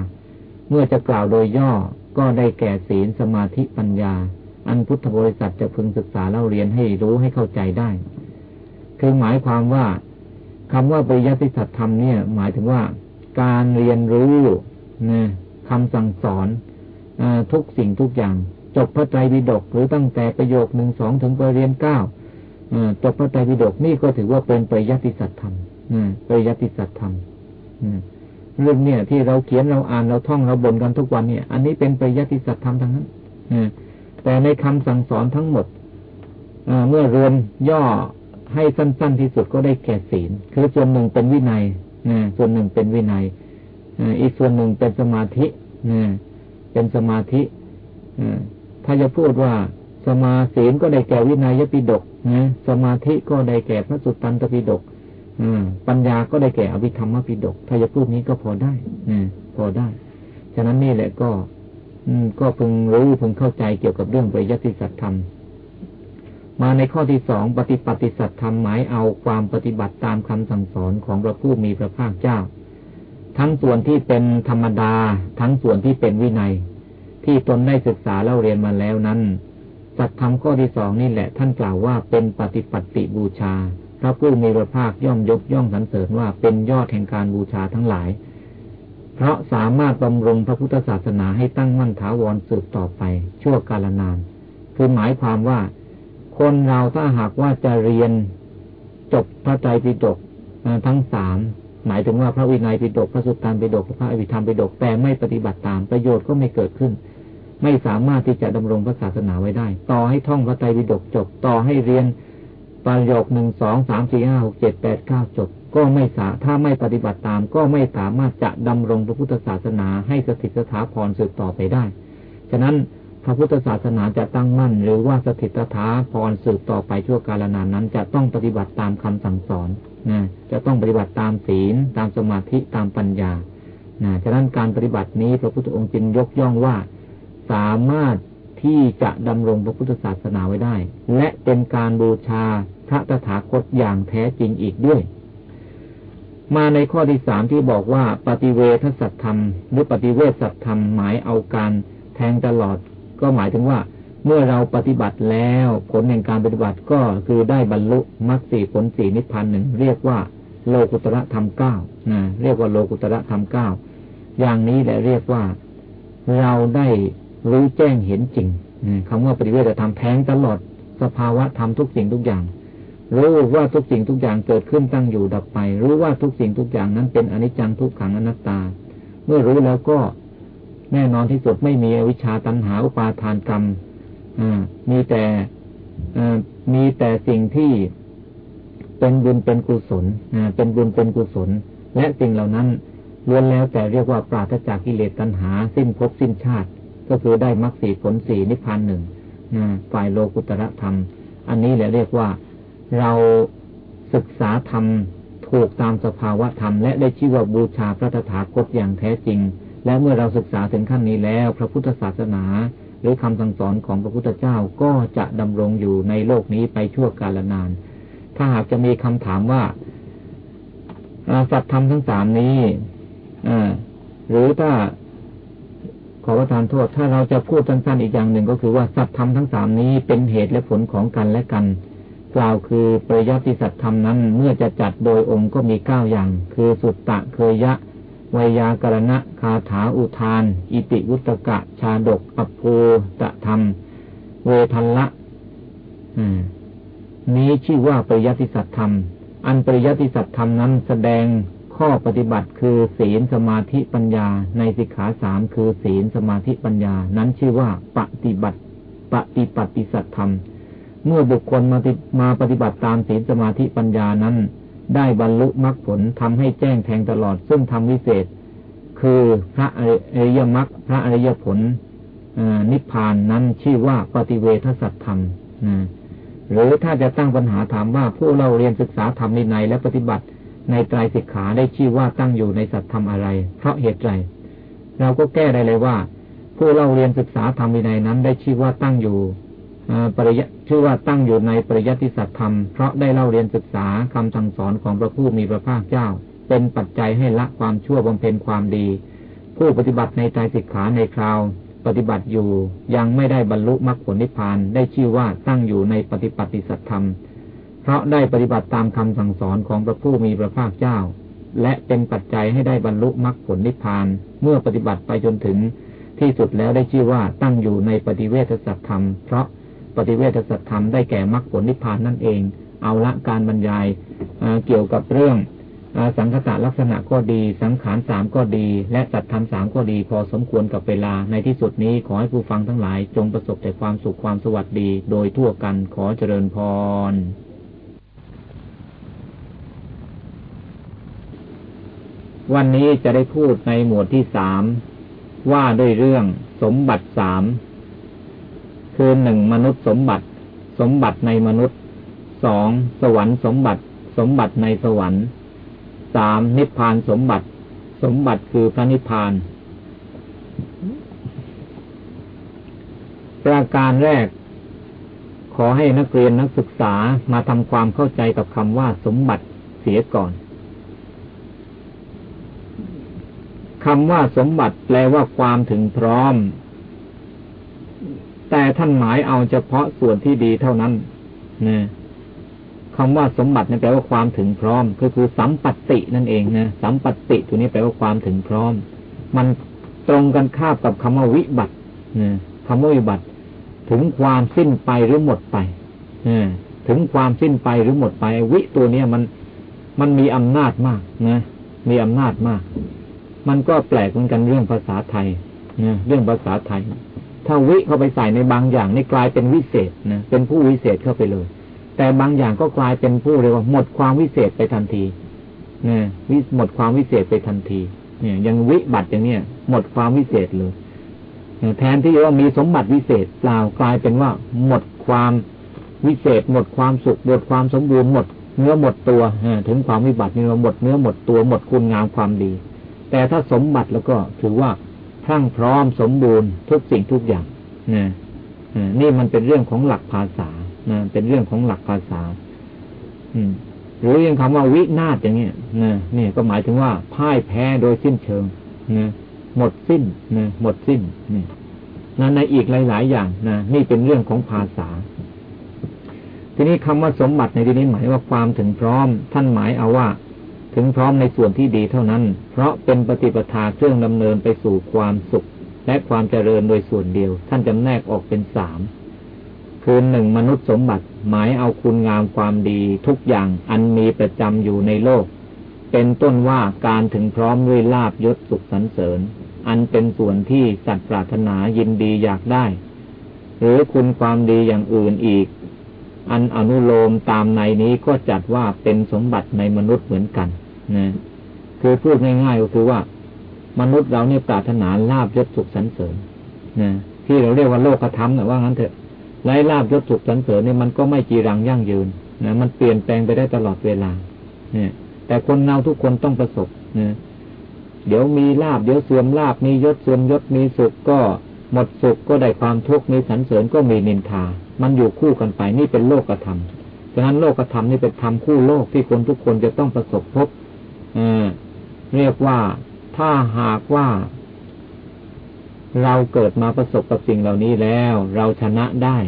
เมื่อจะกล่าวโดยย่อก็ได้แก่ศีลสมาธิปัญญา อันพุทธบริษัทจะพึงศึกษาเล่าเรียนให้รู้ให้เข้าใจได้ คือหมายความว่าคำว่าปริยัติสัตธรรมเนี่ย หมายถึงว่าการเรียนรู้นะคำสั่งสอนอทุกสิ่งทุกอย่างจบพระไตรปิฎกหรือตั้งแต่ประโยคหนึ่งสองถึงประเรียนเก้าจบพระไตรปิฎกนี่ก็ถือว่าเป็นปริยัติสัตธรรมปริยัติสัตธรรมเรื่องเนี่ยที่เราเขียนเราอ่านเราท่องเราบ่นกันทุกวันเนี่ย อันนี้เป็นปริยัติสัตธรรมทั้งนั้น แต่ในคำสั่งสอนทั้งหมดเมื่อรวมย่อให้สั้น ๆ ที่สุดก็ได้แก่ศีล คือส่วนหนึ่งเป็นวินัยส่วนหนึ่งเป็นวินัยอีกส่วนหนึ่งเป็นสมาธิเป็นสมาธิถ้าจะพูดว่าสมาศีลก็ได้แก่วินัยปิฎกนะสมาธิก็ได้แก่พระสุตตันตปิฎกปัญญาก็ได้แก่อภิธรรมปิฎกถ้าจะพูดนี้ก็พอได้พอได้ ฉะนั้นนี่แหละก็ ก็พึงรู้พึงเข้าใจเกี่ยวกับเรื่องปริยัติสัตธรรม มาในข้อที่สองปฏิปฏิสัตธรรมหมายเอาความปฏิบัติตามคำสั่งสอนของพระผู้มีพระภาคเจ้า ทั้งส่วนที่เป็นธรรมดา ทั้งส่วนที่เป็นวินัย ที่ตนได้ศึกษาเล่าเรียนมาแล้วนั้นสัตธรรมข้อที่สองนี่แหละ ท่านกล่าวว่าเป็นปฏิปัติบูชา พระผู้มีพระภาคย่อมยกย่องสรรเสริญว่าเป็นยอดแห่งการบูชาทั้งหลาย เพราะสามารถบำรุงพระพุทธศาสนาให้ตั้งมั่นถาวรสืบต่อไป ชั่วกาลนาน คือหมายความว่า คนเราถ้าหากว่าจะเรียนจบพระใจปิฎกทั้งสามหมายถึงว่าพระวินัยปิฎกพระสุตตันปิฎกพระอภิธรรมปิฎกแต่ไม่ปฏิบัติตามประโยชน์ก็ไม่เกิดขึ้น ไม่สามารถที่จะดำรงพระศาสนาไว้ได้ ต่อให้ท่องพระไตรปิฎกจบต่อให้เรียนประโยคหนึ่งสองสามสี่ห้าหกเจ็ดแปดเก้าจบ ก็ไม่สาถ้าไม่ปฏิบัติตาม ก็ไม่สามารถจะดำรงพระพุทธศาสนาให้สถิตสถาพรสืบต่อไปได้ ฉะนั้นพระพุทธศาสนาจะตั้งมั่น หรือว่าสถิตสถาพรสืบต่อไปชั่วกาลนานนั้น จะต้องปฏิบัติตามคำสั่งสอนนะจะต้องปฏิบัติตามศีล ตามสมาธิตามปัญญานะฉะนั้นการปฏิบัตินี้พระพุทธองค์จึงยกย่องว่า สามารถที่จะดำรงพระพุทธศาสนาไว้ได้ และเป็นการบูชาพระตถาคตอย่างแท้จริงอีกด้วย มาในข้อที่สามที่บอกว่า ปฏิเวทสัตธรรม หรือปฏิเวทสัตธรรมหมายเอาการแทงตลอด ก็หมายถึงว่า เมื่อเราปฏิบัติแล้วผลแห่งการปฏิบัติก็คือได้บรรลุมรรคสี่ผลสี่นิพพานหนึ่งเรียกว่าโลกุตระธรรมเก้านะเรียกว่าโลกุตระธรรมเก้าอย่างนี้แหละเรียกว่าเราได้รู้แจ้งเห็นจริงคำว่าปฏิเวทธรรมแทงตลอดสภาวะธรรมทุกสิ่งทุกอย่าง รู้ว่าทุกสิ่งทุกอย่างเกิดขึ้นตั้งอยู่ดับไป รู้ว่าทุกสิ่งทุกอย่างนั้นเป็นอนิจจังทุกขังอนัตตา เมื่อรู้แล้วก็แน่นอนที่สุดไม่มีวิชาตัณหาอุปาทานกรรมมีแต่มีแต่สิ่งที่เป็นบุญเป็นกุศลเป็นบุญเป็นกุศล และสิ่งเหล่านั้นล้วนแล้วแต่เรียกว่าปราศจากกิเลสตัณหา สิ้นภพสิ้นชาติ ก็คือได้มรรคสีผลสีนิพพานหนึ่งฝ่ายโลกุตระธรรม อันนี้แหละเรียกว่า เราศึกษาธรรมถูกตามสภาวะธรรม และได้ชื่อว่าบูชาพระตถาคตอย่างแท้จริง และเมื่อเราศึกษาถึงขั้นนี้แล้ว พระพุทธศาสนา หรือคำสั่งสอนของพระพุทธเจ้าก็จะดำรงอยู่ในโลกนี้ไปชั่วกาลนาน ถ้าหากจะมีคำถามว่าสัตธรรมทั้งสามนี้หรือถ้าขอประทานโทษ ถ้าเราจะพูดสั้นๆอีกอย่างหนึ่งก็คือว่าสัตธรรมทั้งสามนี้เป็นเหตุและผลของกันและกัน กล่าวคือประยัติสัตธรรมนั้น เมื่อจะจัดโดยองค์ก็มีเก้าอย่าง คือสุตตะเคยะวยากรณะคาถาอุทาน อิติวุตกะ ชาดกอัปโตะธรรม เวทันละนี้ชื่อว่าปริยัติสัตธรรม อันปริยัติสัตธรรมนั้นแสดงข้อปฏิบัติคือศีลสมาธิปัญญา ในสิกขาสามคือศีลสมาธิปัญญา นั้นชื่อว่าปฏิบัติ ปฏิปัติสัตธรรม เมื่อบุคคลมามาปฏิบัติตามศีลสมาธิปัญญานั้น ได้บรรลุมรรคผลทำให้แจ้งแทงตลอด ซึ่งทำวิเศษ คือพระอริยมรรคพระอริยผลนิพพานนั้นชื่อว่าปฏิเวทสัตธรรมหรือถ้าจะตั้งปัญหาถามว่าผู้เราเรียนศึกษาธรรมในในและปฏิบัติในไตรสิกขาได้ชื่อว่าตั้งอยู่ในสัตธรรมอะไร เพราะเหตุไรเราก็แก้ได้เลยว่า ผู้เล่าเรียนศึกษาธรรมวินัยนั้นได้ชื่อว่าตั้งอยู่ ปริยชื่อว่าตั้งอยู่ในปริยัติสัตธรรม เพราะได้เล่าเรียนศึกษาคำสั่งสอนของพระผู้มีพระภาคเจ้า เป็นปัจจัยให้ละความชั่วบำเพ็ญความดี ผู้ปฏิบัติในใจสิกขาในคราว ปฏิบัติอยู่ยังไม่ได้บรรลุมรรคผลนิพพานได้ชื่อว่าตั้งอยู่ในปฏิปัติสัตธรรม เพราะได้ปฏิบัติตามคำสั่งสอนของพระผู้มีพระภาคเจ้า และเป็นปัจจัยให้ได้บรรลุมรรคผลนิพพาน เมื่อปฏิบัติไปจนถึง ที่สุดแล้วได้ชื่อว่าตั้งอยู่ในปฏิเวทสัตธรรม เพราะ ปฏิเวทสัตธรรมได้แก่มรรคผลนิพพานนั่นเอง เอาละการบรรยายเกี่ยวกับเรื่องสังคตะลักษณะก็ดี สังขารสามก็ดี และสัตธรรมสามก็ดี พอสมควรกับเวลาในที่สุดนี้ขอให้ผู้ฟังทั้งหลาย จงประสบแต่ความสุขความสวัสดี โดยทั่วกันขอเจริญพรวันนี้จะได้พูดในหมวดที่สามว่าด้วยเรื่องสมบัติสาม คือหนึ่งมนุษย์สมบัติ สมบัติในมนุษย์สองสวรรค์สมบัติ สมบัติในสวรรค์สามนิพพานสมบัติ สมบัติคือพระนิพพาน ประการแรก ขอให้นักเรียนนักศึกษามาทำความเข้าใจกับคำว่าสมบัติเสียก่อนคำว่าสมบัติแปลว่าความถึงพร้อม แต่ท่านหมายเอาเฉพาะส่วนที่ดีเท่านั้นนะคำว่าสมบัตินี่แปลว่าความถึงพร้อม ก็คือสัมปัตินั่นเองนะสัมปัติตัวนี้แปลว่าความถึงพร้อม มันตรงกันข้ามกับคำว่าวิบัตินะคำว่าวิบัติ ถึงความสิ้นไปหรือหมดไปนะถึงความสิ้นไปหรือหมดไป วิตัวเนี้ยมันมันมีอำนาจมากนะมีอำนาจมาก มันก็แปลกเหมือนกันเรื่องภาษาไทยนะเรื่องภาษาไทย ถ้าวิเข้าไปใส่ในบางอย่างนี่กลายเป็นวิเศษนะเป็นผู้วิเศษเข้าไปเลย แต่บางอย่างก็กลายเป็นผู้เรียกว่าหมดความวิเศษไปทันทีเนี่ยวิหมดความวิเศษไปทันที เนี่ยยังวิบัติอย่างเนี้ยหมดความวิเศษเลยแทนที่ว่ามีสมบัติวิเศษเปล่ากลายเป็นว่า หมดความวิเศษ หมดความสุขหมดความสมบูรณ์หมดเนื้อหมดตัวถึงความวิบัตินี่เราหมดเนื้อหมดตัวหมดคุณงามความดี แต่ถ้าสมบัติแล้วก็ถือว่า พรั่งพร้อมสมบูรณ์ทุกสิ่งทุกอย่างนะนี่มันเป็นเรื่องของหลักภาษานะเป็นเรื่องของหลักภาษา อืมหรือยังคำว่าวินาศอย่างเนี้ยนะนี่ก็หมายถึงว่าพ่ายแพ้โดยสิ้นเชิงนะหมดสิ้นนะหมดสิ้นนี่นะในอีกหลาย ๆ อย่างนะนี่เป็นเรื่องของภาษา ทีนี้คำว่าสมบัติในที่นี้หมายว่าความถึงพร้อม ท่านหมายเอาว่า ถึงพร้อมในส่วนที่ดีเท่านั้น เพราะเป็นปฏิปทาเครื่องดำเนินไปสู่ความสุข และความเจริญโดยส่วนเดียว ท่านจำแนกออกเป็นสามคือหนึ่งมนุษย์สมบัติ หมายเอาคุณงามความดีทุกอย่างอันมีประจำอยู่ในโลก เป็นต้นว่าการถึงพร้อมด้วยลาบยศสุขสรรเสริญ อันเป็นส่วนที่สัตว์ปรารถนายินดีอยากได้ หรือคุณความดีอย่างอื่นอีก อันอนุโลมตามในนี้ก็จัดว่าเป็นสมบัติในมนุษย์เหมือนกัน นะคือพูดง่ายๆก็คือว่า มนุษย์เราเนี่ยปรารถนาลาบยศสุขสรรเสริญนะที่เราเรียกว่าโลกธรรมนะว่างั้นเถอะไร้ลาบยศสุขสันเสริญเนี่ยมันก็ไม่จีรังยั่งยืนนะมันเปลี่ยนแปลงไปได้ตลอดเวลาเนี่ยแต่คนเราทุกคนต้องประสบนะเดี๋ยวมีลาบเดี๋ยวเสื่อมลาบมียศเสื่อมยศมีสุขก็หมดสุขก็ได้ความทุกข์มีสันเสริญก็มีนินทา มันอยู่คู่กันไปนี่เป็นโลกธรรมฉะนั้นโลกธรรมนี่เป็นธรรมคู่โลกที่คนทุกคนจะต้องประสบพบ เรียกว่าถ้าหากว่า เราเกิดมาประสบกับสิ่งเหล่านี้แล้ว เราชนะได้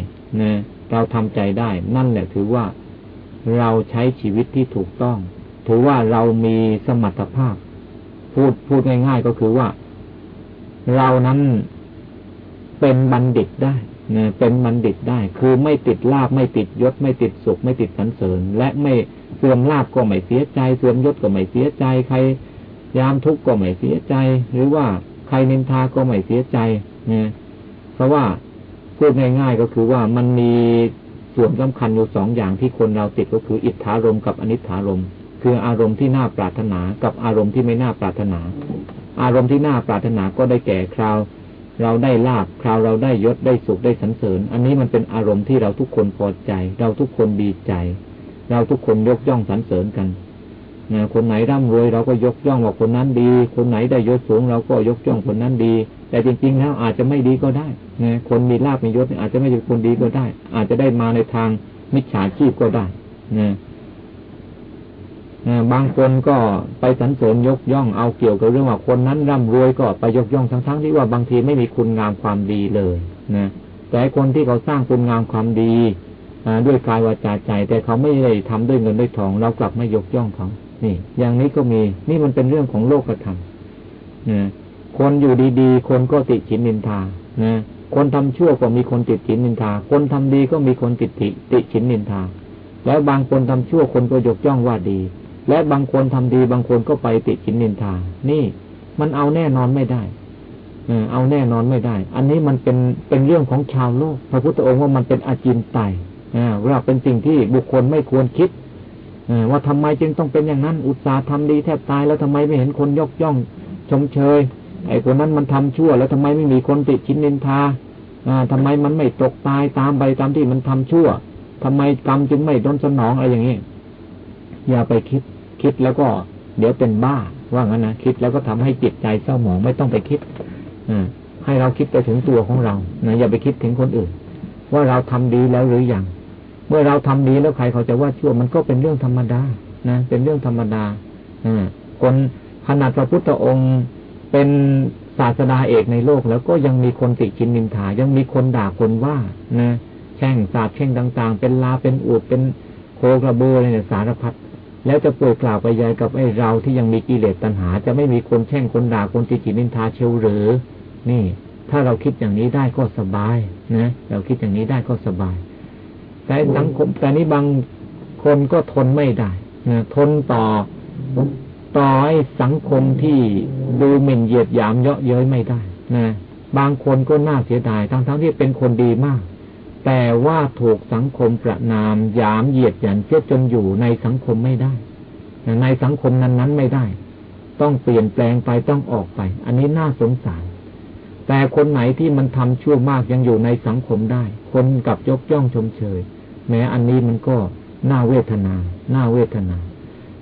นะเราทำใจได้ นั่นแหละถือว่าเราใช้ชีวิตที่ถูกต้อง ถือว่าเรามีสมรรถภาพ พูดพูดง่ายๆก็คือว่า เรานั้นเป็นบัณฑิตได้ เป็นบัณฑิตได้ คือไม่ติดลาบไม่ติดยศ ไม่ติดสุข ไม่ติดสันเสริญ และไม่เสื่อมลาบก็ไม่เสียใจ เสื่อมยศก็ไม่เสียใจ ใครยามทุกข์ก็ไม่เสียใจ หรือว่าใครนินทาก็ไม่เสียใจนะเพราะว่าพูดง่ายๆก็คือว่ามันมีส่วนสำคัญอยู่สองอย่างที่คนเราติดก็คือ อิทธารมกับอนิธารมคืออารมณ์ที่น่าปรารถนากับอารมณ์ที่ไม่น่าปรารถนา อารมณ์ที่น่าปรารถนาก็ได้แก่คราว เราได้ลาบคราวเราได้ยศได้สุขได้สันเสริญ อันนี้มันเป็นอารมณ์ที่เราทุกคนพอใจ เราทุกคนดีใจ เราทุกคนยกย่องสรรเสริญกันนะคนไหนร่ำรวยเราก็ยกย่องว่าคนนั้นดี คนไหนได้ยศสูง เราก็ยกย่องคนนั้นดี แต่จริงๆแล้วอาจจะไม่ดีก็ได้นะคนมีลาบมียศอาจจะไม่ใช่คนดีก็ได้ อาจจะได้มาในทางมิจฉาชีพก็ได้นะ บางคนก็ไปสรรเสริญยกย่องเอาเกี่ยวกับเรื่องว่าคนนั้นร่ำรวยก็ไปยกย่องทั้งๆที่ว่าบางทีไม่มีคุณงามความดีเลยนะแต่คนที่เขาสร้างคุณงามความดีด้วยกายวาจาใจ แต่เขาไม่ได้ทำด้วยเงินด้วยทองเรากลับไม่ยกย่องเขานี่ อย่างนี้ก็มีนี่มันเป็นเรื่องของโลกธรรมนะคนอยู่ดีๆ คนก็ติดฉินนินทานะคนทำชั่วก็มีคนติดฉินนินทา คนทำดีก็มีคนติดติติฉินนินทา แล้วบางคนทำชั่วคนก็ยกย่องว่าดี และบางคนทำดีบางคนก็ไปติดฉินนินทา นี่มันเอาแน่นอนไม่ได้เอาแน่นอนไม่ได้ อันนี้มันเป็นเป็นเรื่องของชาวโลก พระพุทธองค์ว่ามันเป็นอาจินไตว่าเป็นสิ่งที่บุคคลไม่ควรคิดว่าทำไมจึงต้องเป็นอย่างนั้น อุตสาห์ทำดีแทบตายแล้วทำไมไม่เห็นคนยกย่อง ชมเชย ไอ้คนนั้นมันทำชั่ว แล้วทำไมไม่มีคนติชินนินทาอ่าทำไมมันไม่ตกตายตามไปตามที่มันทำชั่วทำไมกรรมจึงไม่โดนสนองอะไรอย่างนี้อย่าไปคิด คิดแล้วก็เดี๋ยวเป็นบ้าว่างั้นนะคิดแล้วก็ทำให้จิตใจเศร้าหมองไม่ต้องไปคิดอให้เราคิดไปถึงตัวของเรานะอย่าไปคิดถึงคนอื่น ว่าเราทำดีแล้วหรือยังเมื่อเราทำดีแล้วใครเขาจะว่าชั่วมันก็เป็นเรื่องธรรมดานะเป็นเรื่องธรรมดาอคนขนาดพระพุทธองค์เป็นศาสดาเอกในโลกแล้วก็ยังมีคนติกินนินทายังมีคนด่าคนว่านะแช่งสาบแช่งต่าง ๆ เป็นลาเป็นอูดเป็นโคกระเบืออะไรเนี่ยสารพัด แล้วจะป่วยกล่าวไปยายกับไอ้เราที่ยังมีกิเลสตัณหา จะไม่มีคนแช่งคนด่าคนติกินินทาเชียวหรือ นี่ ถ้าเราคิดอย่างนี้ได้ก็สบายนะเราคิดอย่างนี้ได้ก็สบาย แต่สังคมแต่นี้บางคนก็ทนไม่ได้นะทนต่อต่อให้สังคมที่ดูหมิ่นเหยียดหยามเยาะเย้ยไม่ได้นะบางคนก็น่าเสียดายทั้งทั้งที่เป็นคนดีมาก แต่ว่าถูกสังคมประนามยามเหยียดหยันเสียจนอยู่ในสังคมไม่ได้ ในสังคมนั้นๆไม่ได้ ต้องเปลี่ยนแปลงไปต้องออกไป อันนี้น่าสงสาร แต่คนไหนที่มันทำชั่วมากยังอยู่ในสังคมได้ คนกับยกย่องชมเชย แม้อันนี้มันก็น่าเวทนา น่าเวทนา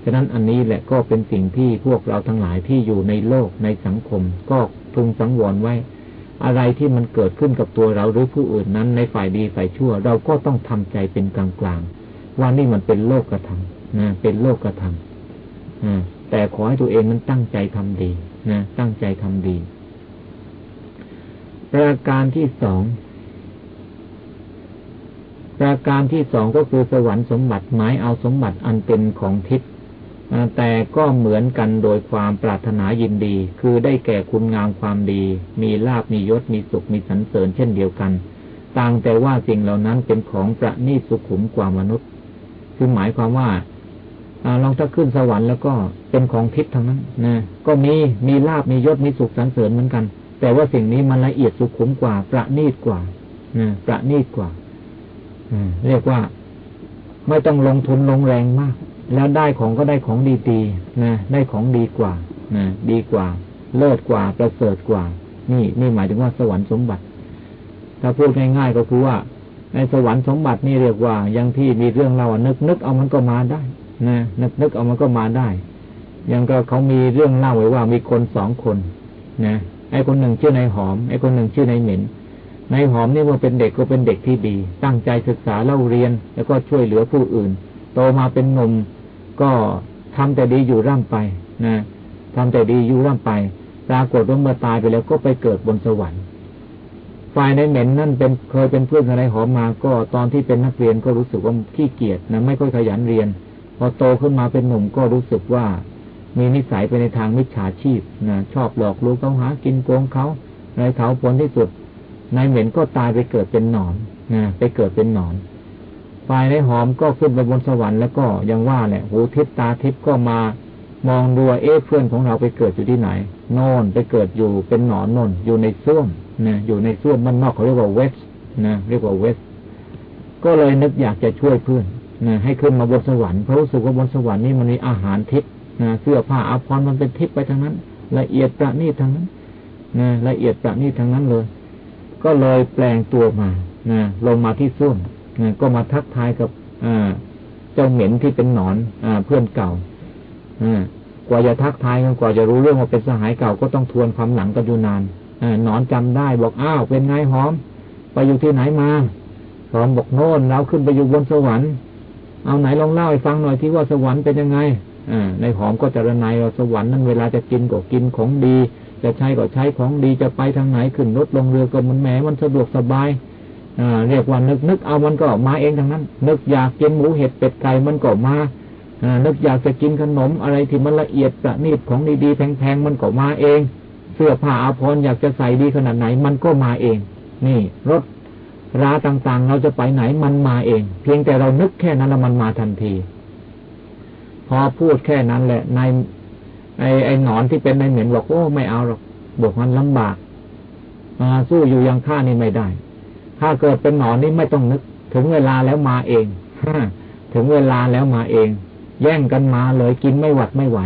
ฉะนั้นอันนี้แหละก็เป็นสิ่งที่พวกเราทั้งหลายที่อยู่ในโลกในสังคม ก็พึงสังวรไว้ อะไรที่มันเกิดขึ้นกับตัวเราหรือผู้อื่นนั้น ในฝ่ายดีฝ่ายชั่ว เราก็ต้องทำใจเป็นกลางกลางว่านี่มันเป็นโลกกระทำนะเป็นโลกกระทำแต่ขอให้ตัวเองนั้นตั้งใจทำดีนะตั้งใจทำดี ประการที่สองประการที่สองก็คือสวรรค์สมบัติหมายเอาสมบัติอันเป็นของทิพย์ แต่ก็เหมือนกันโดยความปรารถนายินดี คือได้แก่คุณงามความดี มีลาบมียศมีสุขมีสรรเสริญเช่นเดียวกัน ต่างแต่ว่าสิ่งเหล่านั้นเป็นของประณีตสุขุมกว่ามนุษย์ คือหมายความว่าอลองถ้าขึ้นสวรรค์แล้วก็เป็นของทิพย์ทั้งนั้นนะก็มีมีลาบมียศมีสุขสรรเสริญเหมือนกัน แต่ว่าสิ่งนี้มันละเอียดสุขุมกว่า ประณีตกว่านะประณีตกว่าเรียกว่า ไม่ต้องลงทุนลงแรงมาก แล้วได้ของก็ได้ของดีๆนะได้ของดีกว่านะดีกว่า เลิศกว่าประเสริฐกว่า นี่นี่หมายถึงว่าสวรรค์สมบัติ ถ้าพูดง่ายๆก็คือว่า ในสวรรค์สมบัตินี่เรียกว่ายังที่มีเรื่องเรานึกนึกเอามันก็มาได้นะนึกนึกเอามันก็มาได้ ยังก็เขามีเรื่องเล่าไว้ว่ามีคนสองคนนะไอ้คนหนึ่งชื่อนายหอมไอ้คนหนึ่งชื่อนายเหม็นนายหอมนี่เมื่อเป็นเด็กก็เป็นเด็กที่ดี ตั้งใจศึกษาเล่าเรียน แล้วก็ช่วยเหลือผู้อื่น โตมาเป็นหนุ่ม ก็ทำแต่ดีอยู่ร่ำไปนะทำแต่ดีอยู่ร่ำไปปรากฏว่าเมื่อตายไปแล้วก็ไปเกิดบนสวรรค์ฝ่ายในเหม็นนั่นเป็นเคยเป็นเพื่อนกับนายหอมมาก็ตอนที่เป็นนักเรียนก็รู้สึกว่าขี้เกียจนะไม่ค่อยขยันเรียน พอโตขึ้นมาเป็นหนุ่มก็รู้สึกว่า มีนิสัยไปในทางมิจฉาชีพนะชอบหลอกลวงเขาหากินโกงเขาในเขาผลที่สุดนายเหม็นก็ตายไปเกิดเป็นหนอนนะไปเกิดเป็นหนอน ฝ่ายนายหอมก็ขึ้นไปบนสวรรค์แล้วก็ยังว่าแหละหูทิพตาทิพก็มามองดูเอ๊ะเพื่อนของเราไปเกิดอยู่ที่ไหน โน่นไปเกิดอยู่เป็นหนอนนนอยู่ในส้วมนะอยู่ในส้วมมันนอกเขาเรียกว่าเวสนะเรียกว่าเวสก็เลยนึกอยากจะช่วยเพื่อนนะให้ขึ้นมาบนสวรรค์เพราะรู้สึกว่าบนสวรรค์นี่มันมีอาหารทิพนะเสื้อผ้าอาภรณ์มันเป็นทิพไปทั้งนั้น ละเอียดประณีตทั้งนั้นนะละเอียดประณีตทั้งนั้นเลย ก็เลยแปลงตัวมานะลงมาที่ส้วม ก็มาทักทายกับเจ้าเหม็นที่เป็นหนอนอเพื่อนเก่ากว่าจะทักทายกันกว่าจะรู้เรื่องว่าเป็นสหายเก่าก็ต้องทวนความหลังกันอยู่นานหนอนจำได้บอกอ้าวเป็นไงหอม ไปอยู่ที่ไหนมาหอมบอกโน่นเราขึ้นไปอยู่บนสวรรค์ เอาไหนลองเล่าให้ฟังหน่อยที่ว่าสวรรค์เป็นยังไงอในหอมก็จะระนายว่าสวรรค์นั้นเวลาจะกินก็กินของดี จะใช้ก็ใช้ของดีจะไปทางไหนขึ้นรถลงเรือก็มันแหมมันสะดวกสบาย เรียกว่านึกนึกเอามันก็มาเองทางนั้น นึกอยากกินหมูเห็ดเป็ดไก่มันก็มาอนึกอยากจะกินขนมอะไรที่มันละเอียดประณีตของดีๆแพงๆมันก็มาเอง เสื้อผ้าอาภรณ์อยากจะใส่ดีขนาดไหนมันก็มาเอง นี่รถราต่างๆ เราจะไปไหนมันมาเอง เพียงแต่เรานึกแค่นั้นแล้วมันมาทันที พอพูดแค่นั้นแหละในไอ้ไอ้หนอนที่เป็นในเหม็นบอกโอ้ไม่เอาหรอกบอกมันลำบากมาสู้อยู่ยังข้านี่ไม่ได้ ถ้าเกิดเป็นหนอนนี่ไม่ต้องนึก ถึงเวลาแล้วมาเองถึงเวลาแล้วมาเอง แย่งกันมาเลยกินไม่หวัดไม่ไหว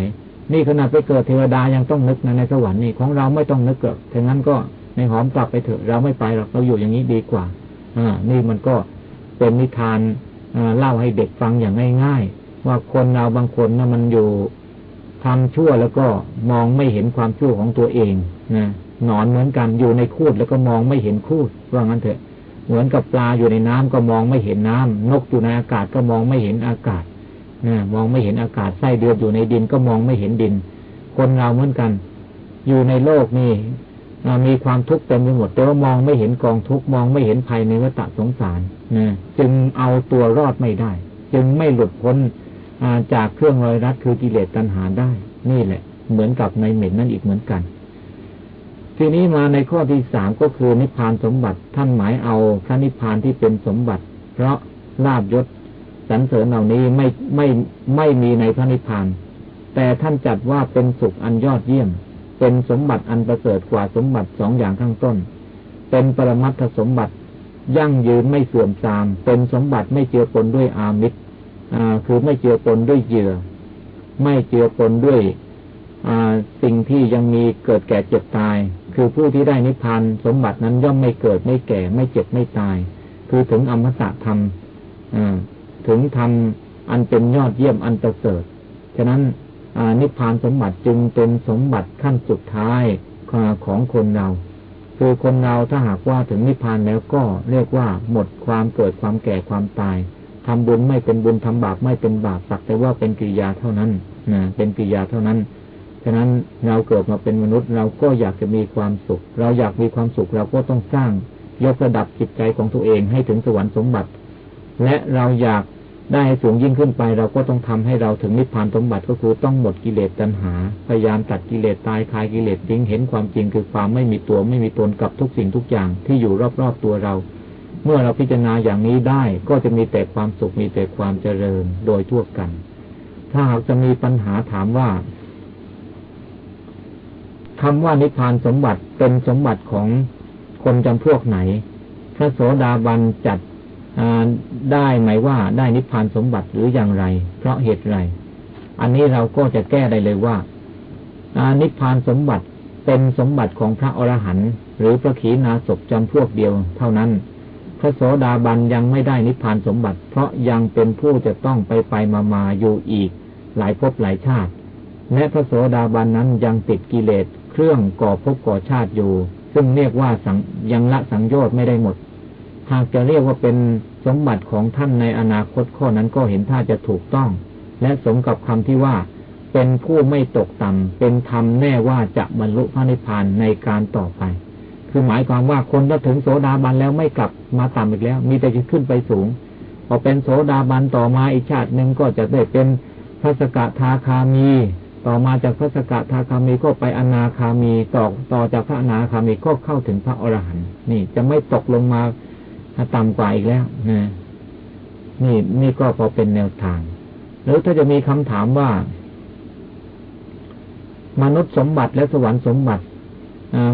นี่ขนาดไปเกิดเทวดายังต้องนึกนะในสวรรค์นี่ของเราไม่ต้องนึกเกิดถึงนั้นก็ในหอมกลับไปเถอะเราไม่ไปหรอกเราอยู่อย่างนี้ดีกว่า อ่า นี่มันก็เป็นนิทานเล่าให้เด็กฟังอย่างง่ายๆ ว่าคนเราบางคนนะมันอยู่ทำชั่วแล้วก็มองไม่เห็นความชั่วของตัวเองนะนอนเหมือนกันอยู่ในคูดแล้วก็มองไม่เห็นคูดว่างั้นเถอะ เหมือนกับปลาอยู่ในน้ำก็มองไม่เห็นน้ำนกอยู่ในอากาศก็มองไม่เห็นอากาศนะมองไม่เห็นอากาศไส้เดือนอยู่ในดินก็มองไม่เห็นดิน คนเราเหมือนกัน อยู่ในโลกนี่มีความทุกข์เต็มไปหมดแต่ว่ามองไม่เห็นกองทุกข์มองไม่เห็นภัยในวัฏสงสารนะจึงเอาตัวรอดไม่ได้ จึงไม่หลุดพ้นจากเครื่องรอยรัดคือกิเลสตัณหาได้ นี่แหละ เหมือนกับในเหม็นนั่นอีกเหมือนกัน ทีนี้มาในข้อที่สามก็คือนิพพานสมบัติ ท่านหมายเอาพระนิพพานที่เป็นสมบัติ เพราะลาบยศสรรเสริญเหล่านี้ไม่ไม่ไม่มีในพระนิพพาน แต่ท่านจัดว่าเป็นสุขอันยอดเยี่ยม เป็นสมบัติอันประเสริฐกว่าสมบัติสองอย่างข้างต้น เป็นปรมัตถสมบัติ ยั่งยืนไม่เสื่อมทราม เป็นสมบัติไม่เจือปนด้วยอามิตรคือไม่เจือปนด้วยเหยื่อ ไม่เจือปนด้วยสิ่งที่ยังมีเกิดแก่เจ็บตาย คือผู้ที่ได้นิพพานสมบัตินั้นย่อมไม่เกิดไม่แก่ ไม่เจ็บไม่ตาย คือถึงอมตะธรรมถึงธรรมอันเป็นยอดเยี่ยมอันประเสริฐฉะนั้นนิพพานสมบัติจึงเป็นสมบัติขั้นสุดท้ายของคนเรา คือคนเราถ้าหากว่าถึงนิพพานแล้วก็เรียกว่าหมดความเกิดความแก่ความตายทำบุญไม่เป็นบุญทำบาปไม่เป็นบาปสักแต่ว่าเป็นกิริยาเท่านั้นนะเป็นกิริยาเท่านั้น ฉะนั้นเราเกิดมาเป็นมนุษย์เราก็อยากจะมีความสุข เราอยากมีความสุขเราก็ต้องสร้าง ยกระดับจิตใจของตัวเองให้ถึงสวรรค์สมบัติ และเราอยากได้สูงยิ่งขึ้นไป เราก็ต้องทำให้เราถึงนิพพานสมบัติก็คือต้องหมดกิเลสตัณหา พยายามตัดกิเลสตายคลายกิเลสทิ้งเห็นความจริงคือความไม่มีตัวไม่มีตนกับทุกสิ่งทุกอย่างที่อยู่รอบๆตัวเรา เมื่อเราพิจารณาอย่างนี้ได้ก็จะมีแต่ความสุขมีแต่ความเจริญโดยทั่วกัน ถ้าหากจะมีปัญหาถามว่า คำว่านิพพานสมบัติเป็นสมบัติของคนจำพวกไหน พระโสดาบันจัดได้ไหมว่าได้นิพพานสมบัติหรืออย่างไร เพราะเหตุไร อันนี้เราก็จะแก้ได้เลยว่านิพพานสมบัติเป็นสมบัติของพระอรหันต์หรือพระขีณาสพจำพวกเดียวเท่านั้น พระโสดาบันยังไม่ได้นิพพานสมบัติ เพราะยังเป็นผู้จะต้องไปไปมามาอยู่อีก หลายภพหลายชาติและพระโสดาบันนั้นยังติดกิเลส เครื่องก่อภพก่อชาติอยู่ ซึ่งเรียกว่าสังยังละสังโยชน์ไม่ได้หมด หากจะเรียกว่าเป็นสมบัติของท่านในอนาคตข้อนั้นก็เห็นท่าจะถูกต้อง และสมกับคำที่ว่า เป็นผู้ไม่ตกต่ำเป็นธรรมแน่ว่าจะบรรลุพระนิพพานในการต่อไป คือหมายความว่าคนถ้าถึงโสดาบันแล้วไม่กลับมาต่ำอีกแล้ว มีแต่จะขึ้นไปสูงพอเป็นโสดาบันต่อมาอีกชาติหนึ่งก็จะได้เป็นพระสกทาคามี ต่อมาจากพระสกทาคามีก็ไปอนาคามีต่อต่อจากพระอนาคามีก็เข้าถึงพระอรหันต์นี่จะไม่ตกลงมาต่ำกว่าอีกแล้วนะนี่นี่ก็พอเป็นแนวทางหรือถ้าจะมีคำถามว่า มนุษย์สมบัติและสวรรค์สมบัติ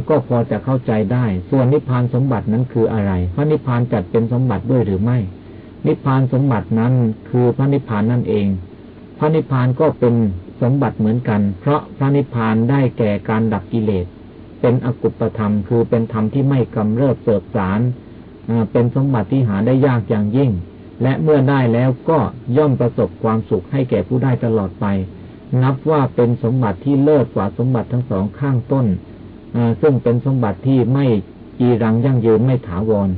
ก็พอจะเข้าใจได้ ส่วนนิพพานสมบัตินั้นคืออะไร พระนิพพานจัดเป็นสมบัติด้วยหรือไม่ นิพพานสมบัตินั้นคือพระนิพพานนั่นเอง พระนิพพานก็เป็น สมบัติเหมือนกัน เพราะพระนิพพานได้แก่การดับกิเลส เป็นอกุปธรรม คือเป็นธรรมที่ไม่กำเริบเสบสาร เป็นสมบัติที่หาได้ยากอย่างยิ่ง และเมื่อได้แล้วก็ย่อมประสบความสุขให้แก่ผู้ได้ตลอดไป นับว่าเป็นสมบัติที่เลิศกว่าสมบัติทั้งสองข้างต้น ซึ่งเป็นสมบัติที่ไม่จีรังยั่งยืนไม่ถาวร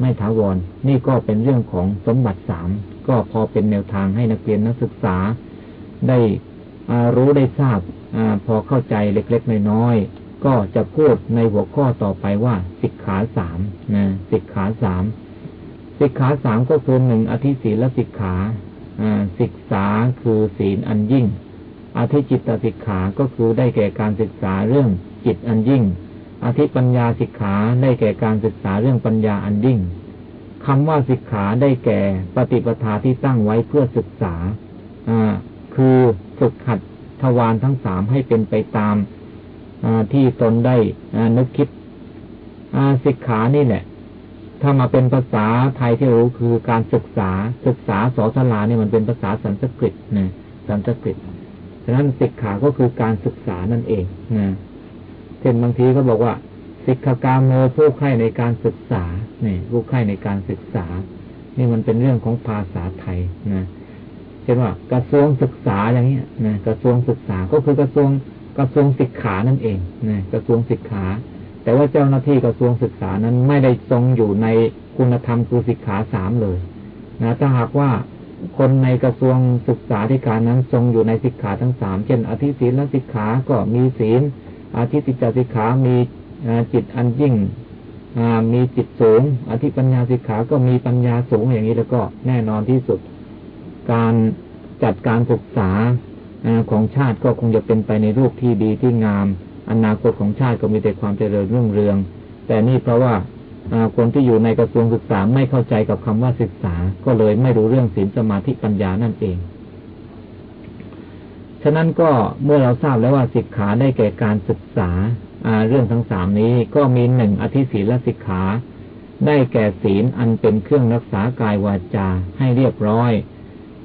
ไม่ถาวร นี่ก็เป็นเรื่องของสมบัติสาม ก็พอเป็นแนวทางให้นักเรียนนักศึกษา ได้รู้ได้ทราบอพอเข้าใจเล็กๆน้อยๆก็จะพูดในหัวข้อต่อไปว่าสิกขาสามนะสิกขาสามสิกขาสามก็คือหนึ่งอธิศีลสิกขาศึกษาคือศีลอันยิ่ง อธิจิตสิกขาก็คือได้แก่การศึกษาเรื่องจิตอันยิ่ง อธิปัญญาสิกขาได้แก่การศึกษาเรื่องปัญญาอันยิ่งคำว่าสิกขาได้แก่ปฏิปทาที่ตั้งไว้เพื่อศึกษา คือฝึกหัดทวารทั้งสามให้เป็นไปตามที่ตนได้นึกคิดศึกขานี่แหละ ถ้ามาเป็นภาษาไทยที่รู้คือการศึกษาศึกษาสอสลาเนี่ยมันเป็นภาษาสันสกฤตนะสันสกฤตฉะนั้นศึกขาก็คือการศึกษานั่นเองนะเช่นบางทีก็บอกว่าศิกขการมโมผู้ใคร่ในการศึกษาเนี่ยผู้ใคร่ในการศึกษา นี่มันเป็นเรื่องของภาษาไทยนะ ช่นว่ากระทรวงศึกษาอย่างนี้นะกระทรวงศึกษาก็คือกระทรวงกระทรวงศึกขานั่นเองนะกระทรวงศึกขา แต่ว่าเจ้าหน้าที่กระทรวงศึกษานั้นไม่ได้ทรงอยู่ในคุณธรรมคือศึกขาสามเลยนะถ้าหากว่าคนในกระทรวงศึกษาธิการนั้นทรงอยู่ในศิกขาทั้งสามเช่นอธิศีลและศิกขาก็มีศีลอธิติจสิกขามีจิตอันยิ่งมีจิตสูง อธิปัญญาสิกขาก็มีปัญญาสูงอย่างนี้แล้วก็แน่นอนที่สุด การจัดการศึกษาของชาติก็คงจะเป็นไปในรูปที่ดีที่งาม อนาคตของชาติก็มีแต่ความเจริญรุ่งเรือง แต่นี่เพราะว่าคนที่อยู่ในกระทรวงศึกษาไม่เข้าใจกับคำว่าศึกษา ก็เลยไม่รู้เรื่องศีลสมาธิปัญญานั่นเอง ฉะนั้นก็เมื่อเราทราบแล้วว่าศิกขาได้แก่การศึกษาเรื่องทั้งสามนี้ก็มีหนึ่งอธิศีลและศิกขา ได้แก่ศีลอันเป็นเครื่องรักษากายวาจาให้เรียบร้อย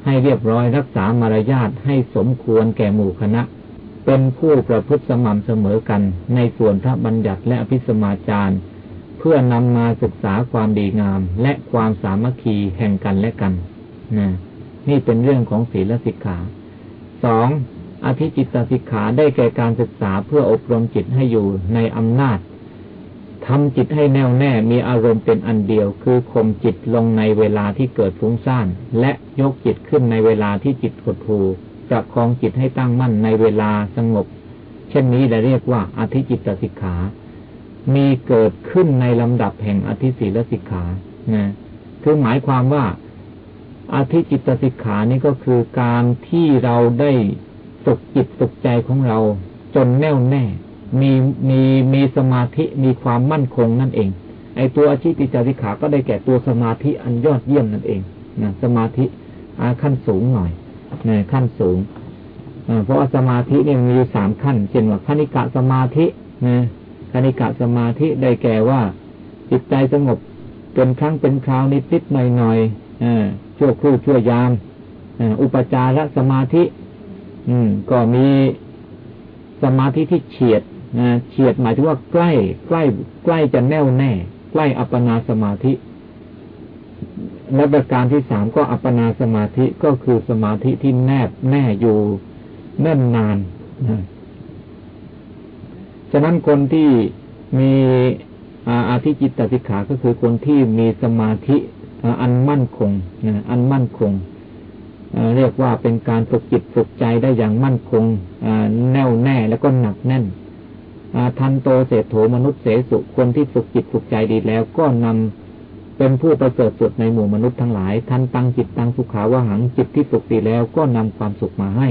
ให้เรียบร้อยรักษามารยาทให้สมควรแก่หมู่คณะ เป็นผู้ประพฤติสม่ำเสมอกัน ในส่วนพระบัญญัติและอภิสมาจารเพื่อนำมาศึกษาความดีงาม และความสามัคคีแห่งกันและกันนะนี่เป็นเรื่องของศีลสิกขาสองอธิจิตสิกขาได้แก่การศึกษาเพื่ออบรมจิตให้อยู่ในอำนาจ ทำจิตให้แน่วแน่มีอารมณ์เป็นอันเดียว คือข่มจิตลงในเวลาที่เกิดฟุ้งซ่าน และยกจิตขึ้นในเวลาที่จิตหดหู่ประคองจิตให้ตั้งมั่นในเวลาสงบ เช่นนี้เราเรียกว่าอธิจิตสิกขา มีเกิดขึ้นในลำดับแห่งอธิศีลสิกขานะคือหมายความว่าอธิจิตสิกขานี่ก็คือการที่เราได้ฝึกจิตฝึกใจของเรา จนแน่วแน่ มีมีมีสมาธิมีความมั่นคงนั่นเอง ไอตัวอาชิติจาริขาก็ได้แก่ตัวสมาธิอันยอดเยี่ยมนั่นเองนะสมาธิขั้นสูงหน่อยนะขั้นสูงเพราะว่าสมาธิเนี่ยมีสามขั้น เช่นว่าคณิกะสมาธินะคณิกะสมาธิได้แก่ว่า จิตใจสงบเป็นครั้งเป็นคราวนิดนิดหน่อยหน่อยชั่วครู่ชั่วยามอุปจารสมาธิ อืม ก็มีสมาธิที่เฉียด เฉียดหมายถึงว่าใกล้ ใกล้ ใกล้จะแน่วแน่ ใกล้อัปปนาสมาธิ และประการที่สามก็อัปปนาสมาธิก็คือสมาธิที่แนบแน่อยู่แน่นนานนะฉะนั้นคนที่มีอาธิจิตตสิกขาก็คือคนที่มีสมาธิอันมั่นคงนะอันมั่นคงเรียกว่าเป็นการฝึกจิตฝึกใจได้อย่างมั่นคงแน่วแน่แล้วก็หนักแน่น ทันโตเศรษโถมนุษย์เสสุคนที่ฝึกจิตฝึกใจดีแล้ว ก็นำเป็นผู้ประเสริฐสุดในหมู่มนุษย์ทั้งหลาย ทันตังจิตตังสุขาวหังจิตที่ฝึกดีแล้วก็นำความสุขมาให้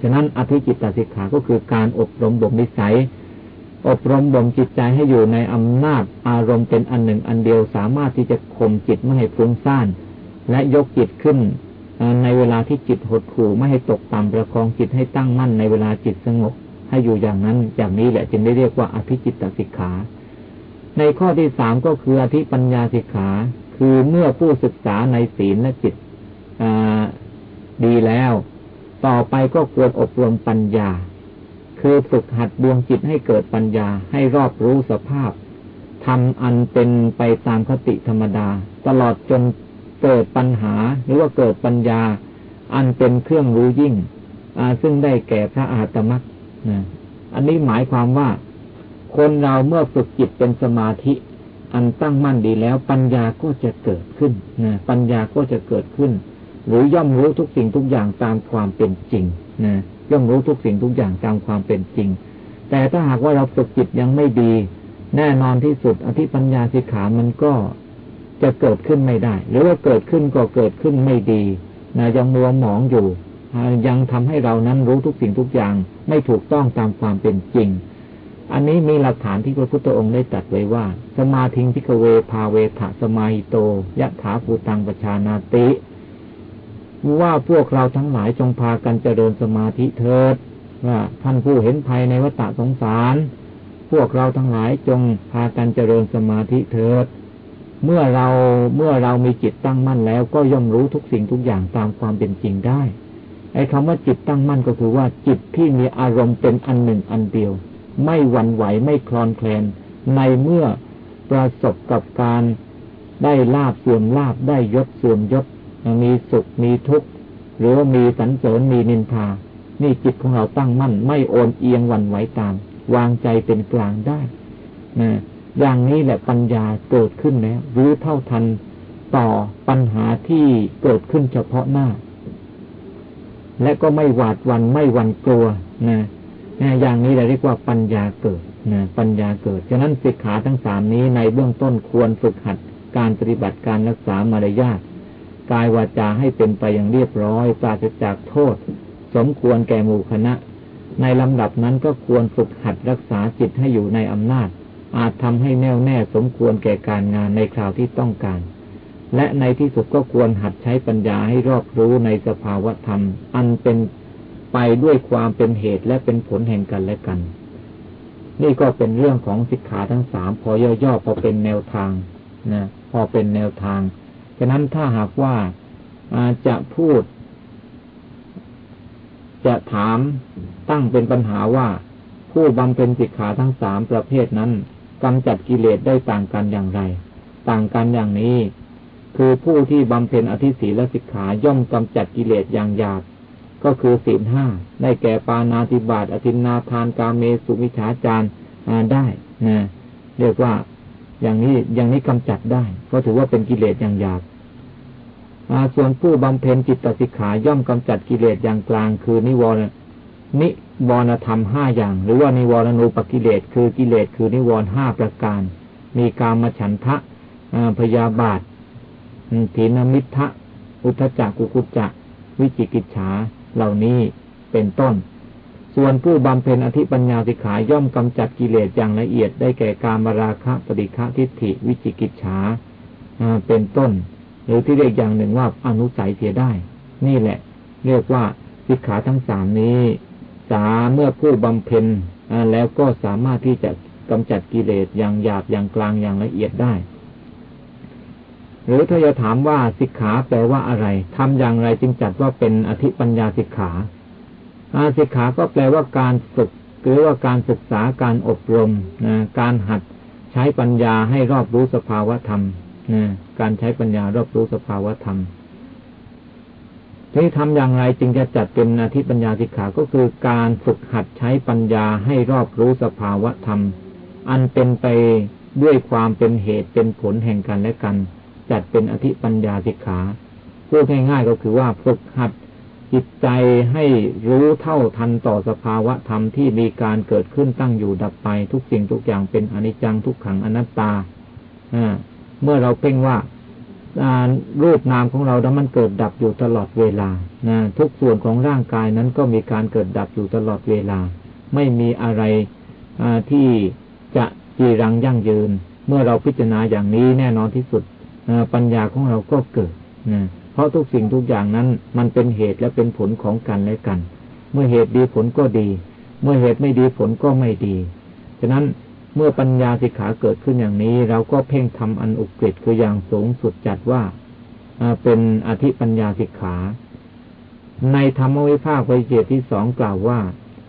ฉะนั้นอธิจิตตสิกขาก็คือการอบรมบ่มนิสัย อบรมบ่มจิตใจให้อยู่ในอำนาจอารมณ์เป็นอันหนึ่งอันเดียวสามารถที่จะข่มจิตไม่ให้ฟุ้งซ่านและยกจิตขึ้นในเวลาที่จิตหดหู่ไม่ให้ตกต่ำประคองจิตให้ตั้งมั่นในเวลาจิตสงบ ให้อยู่อย่างนั้นอย่างนี้แหละจึงได้เรียกว่าอภิจิตตสิกขา ในข้อที่สามก็คืออธิปัญญาสิกขา คือเมื่อผู้ศึกษาในศีลและจิตดีแล้ว ต่อไปก็ควรอบรมปัญญา คือฝึกหัดดวงจิตให้เกิดปัญญาให้รอบรู้สภาพทำอันเป็นไปตามคติธรรมดา ตลอดจนเกิดปัญหาหรือว่าเกิดปัญญา อันเป็นเครื่องรู้ยิ่งซึ่งได้แก่พระอาตมัก อันนี้หมายความว่า คนเราเมื่อฝึกจิตเป็นสมาธิ อันตั้งมั่นดีแล้ว ปัญญาก็จะเกิดขึ้นนะปัญญาก็จะเกิดขึ้น หรือย่อมรู้ทุกสิ่งทุกอย่างตามความเป็นจริงนะย่อมรู้ทุกสิ่งทุกอย่างตามความเป็นจริง แต่ถ้าหากว่าเราฝึกจิตยังไม่ดี แน่นอนที่สุดอธิปัญญาสิกขามันก็จะเกิดขึ้นไม่ได้ หรือว่าเกิดขึ้นก็เกิดขึ้นไม่ดีนะยังมัวหมองอยู่ ยังทำให้เรานั้นรู้ทุกสิ่งทุกอย่างไม่ถูกต้องตามความเป็นจริง อันนี้มีหลักฐานที่พระพุทธองค์ได้ตรัสไว้ว่า สมาธิพิกเวพาเวทะสมาหิโตยะถาภูตังปชานาติ ว่าพวกเราทั้งหลายจงพากันเจริญสมาธิเถิดว่าท่านผู้เห็นภัยในวัฏสงสาร พวกเราทั้งหลายจงพากันเจริญสมาธิเถิดเมื่อเราเมื่อเรามีจิตตั้งมั่นแล้วก็ย่อมรู้ทุกสิ่งทุกอย่างตามความเป็นจริงได้ ไอ้คำว่าจิตตั้งมั่นก็คือว่าจิตที่มีอารมณ์เป็นอันหนึ่งอันเดียว ไม่หวั่นไหวไม่คลอนแคลน ในเมื่อประสบกับการได้ลาบเสื่อมลาบได้ยศเสื่อมยศมีสุขมีทุกข์หรือว่ามีสันเสริญมีนินทา นี่จิตของเราตั้งมั่น ไม่โอนเอียงวันไหวตาม วางใจเป็นกลางได้นะอย่างนี้แหละปัญญาเกิดขึ้นแล้วรู้เท่าทันต่อปัญหาที่เกิดขึ้นเฉพาะหน้า และก็ไม่หวาดวันไม่หวั่นกลัวนะอย่างนี้เราเรียกว่าปัญญาเกิดนะปัญญาเกิด ฉะนั้นสิกขาทั้งสามนี้ในเบื้องต้นควรฝึกหัดการปฏิบัติการรักษามารยาทกายวาจาให้เป็นไปอย่างเรียบร้อยปราศจากโทษ สมควรแก่หมู่คณะ ในลำดับนั้นก็ควรฝึกหัดรักษาจิตให้อยู่ในอำนาจ อาจทำให้แน่วแน่สมควรแก่การงานในคราวที่ต้องการ และในที่สุดก็ควรหัดใช้ปัญญาให้รอบรู้ในสภาวะธรรม อันเป็นไปด้วยความเป็นเหตุและเป็นผลแห่งกันและกัน นี่ก็เป็นเรื่องของสิกขาทั้งสามพอย่อๆพอเป็นแนวทางนะพอเป็นแนวทางฉะนั้นถ้าหากว่าจะพูด จะถามตั้งเป็นปัญหาว่า ผู้บำเพ็ญสิกขาทั้งสามประเภทนั้นกำจัดกิเลสได้ต่างกันอย่างไร ต่างกันอย่างนี้ คือผู้ที่บำเพ็ญอธิศีลสิกขาย่อมกำจัดกิเลสอย่างหยาบก็คือศีลห้าได้แก่ปานาติบาตอธินนาทานกาเมสุมิชาจารได้นะเรียกว่าอย่างนี้อย่างนี้กำจัดได้ เพราะถือว่าเป็นกิเลสอย่างหยาบส่วนผู้บำเพ็ญจิตตสิกขาย่อมกำจัดกิเลสอย่างกลาง คือนิวรณนิวรณธรรมห้าอย่าง หรือว่านิวรณูปกิเลสคือกิเลสคือนิวรณ์ห้าประการ มีกามฉันทะพยาบาท ถีนมิทะอุทจักกุกุจักวิจิกิจฉาเหล่านี้เป็นต้น ส่วนผู้บำเพ็ญอธิปัญญาสิกขาย่อมกำจัดกิเลสอย่างละเอียดได้แก่การมราคะปฏิฆะทิฏฐิ วิจิกิจฉาเป็นต้น หรือที่เรียกอย่างหนึ่งว่าอนุสัยเสียได้ นี่แหละ เรียกว่าสิกขาทั้งสามนี้ สาเมื่อผู้บำเพ็ญแล้วก็สามารถที่จะกำจัดกิเลสอย่างหยาบอย่างกลางอย่างละเอียดได้ หรือถ้าจะถามว่าสิกขาแปลว่าอะไรทำอย่างไรจึงจัดว่าเป็นอธิปัญญาสิกขาอาสิกขาก็แปลว่าการฝึกหรือว่าการศึกษาการอบรมนะการหัดใช้ปัญญาให้รอบรู้สภาวะธรรมนะการใช้ปัญญารอบรู้สภาวะธรรมที่ทำอย่างไรจึงจะจัดเป็นอธิปัญญาสิกขาก็คือการฝึกหัดใช้ปัญญาให้รอบรู้สภาวะธรรม อันเป็นไปด้วยความเป็นเหตุเป็นผลแห่งกันและกัน จัดเป็นอธิปัญญาสิกขาพูดง่ายๆก็คือว่าฝึกหัดจิตใจให้รู้เท่าทันต่อสภาวะธรรมที่มีการเกิดขึ้นตั้งอยู่ดับไปทุกสิ่งทุกอย่างเป็นอนิจจังทุกขังอนัตตาเมื่อเราเพ่งว่ารูปนามของเราแล้วมันเกิดดับอยู่ตลอดเวลาทุกส่วนของร่างกายนั้นก็มีการเกิดดับอยู่ตลอดเวลา ไม่มีอะไรที่จะจีรังยั่งยืน เมื่อเราพิจารณาอย่างนี้แน่นอนที่สุด ปัญญาของเราก็เกิดนะเพราะทุกสิ่งทุกอย่างนั้น มันเป็นเหตุและเป็นผลของกันและกัน เมื่อเหตุดีผลก็ดี เมื่อเหตุไม่ดีผลก็ไม่ดี ฉะนั้นเมื่อปัญญาสิกขาเกิดขึ้นอย่างนี้ เราก็เพ่งทำอันอุกฤษคืออย่างสูงสุดจัดว่าเป็นอธิปัญญาสิกขา ในธรรมวิภาควิเจตที่สองกล่าวว่า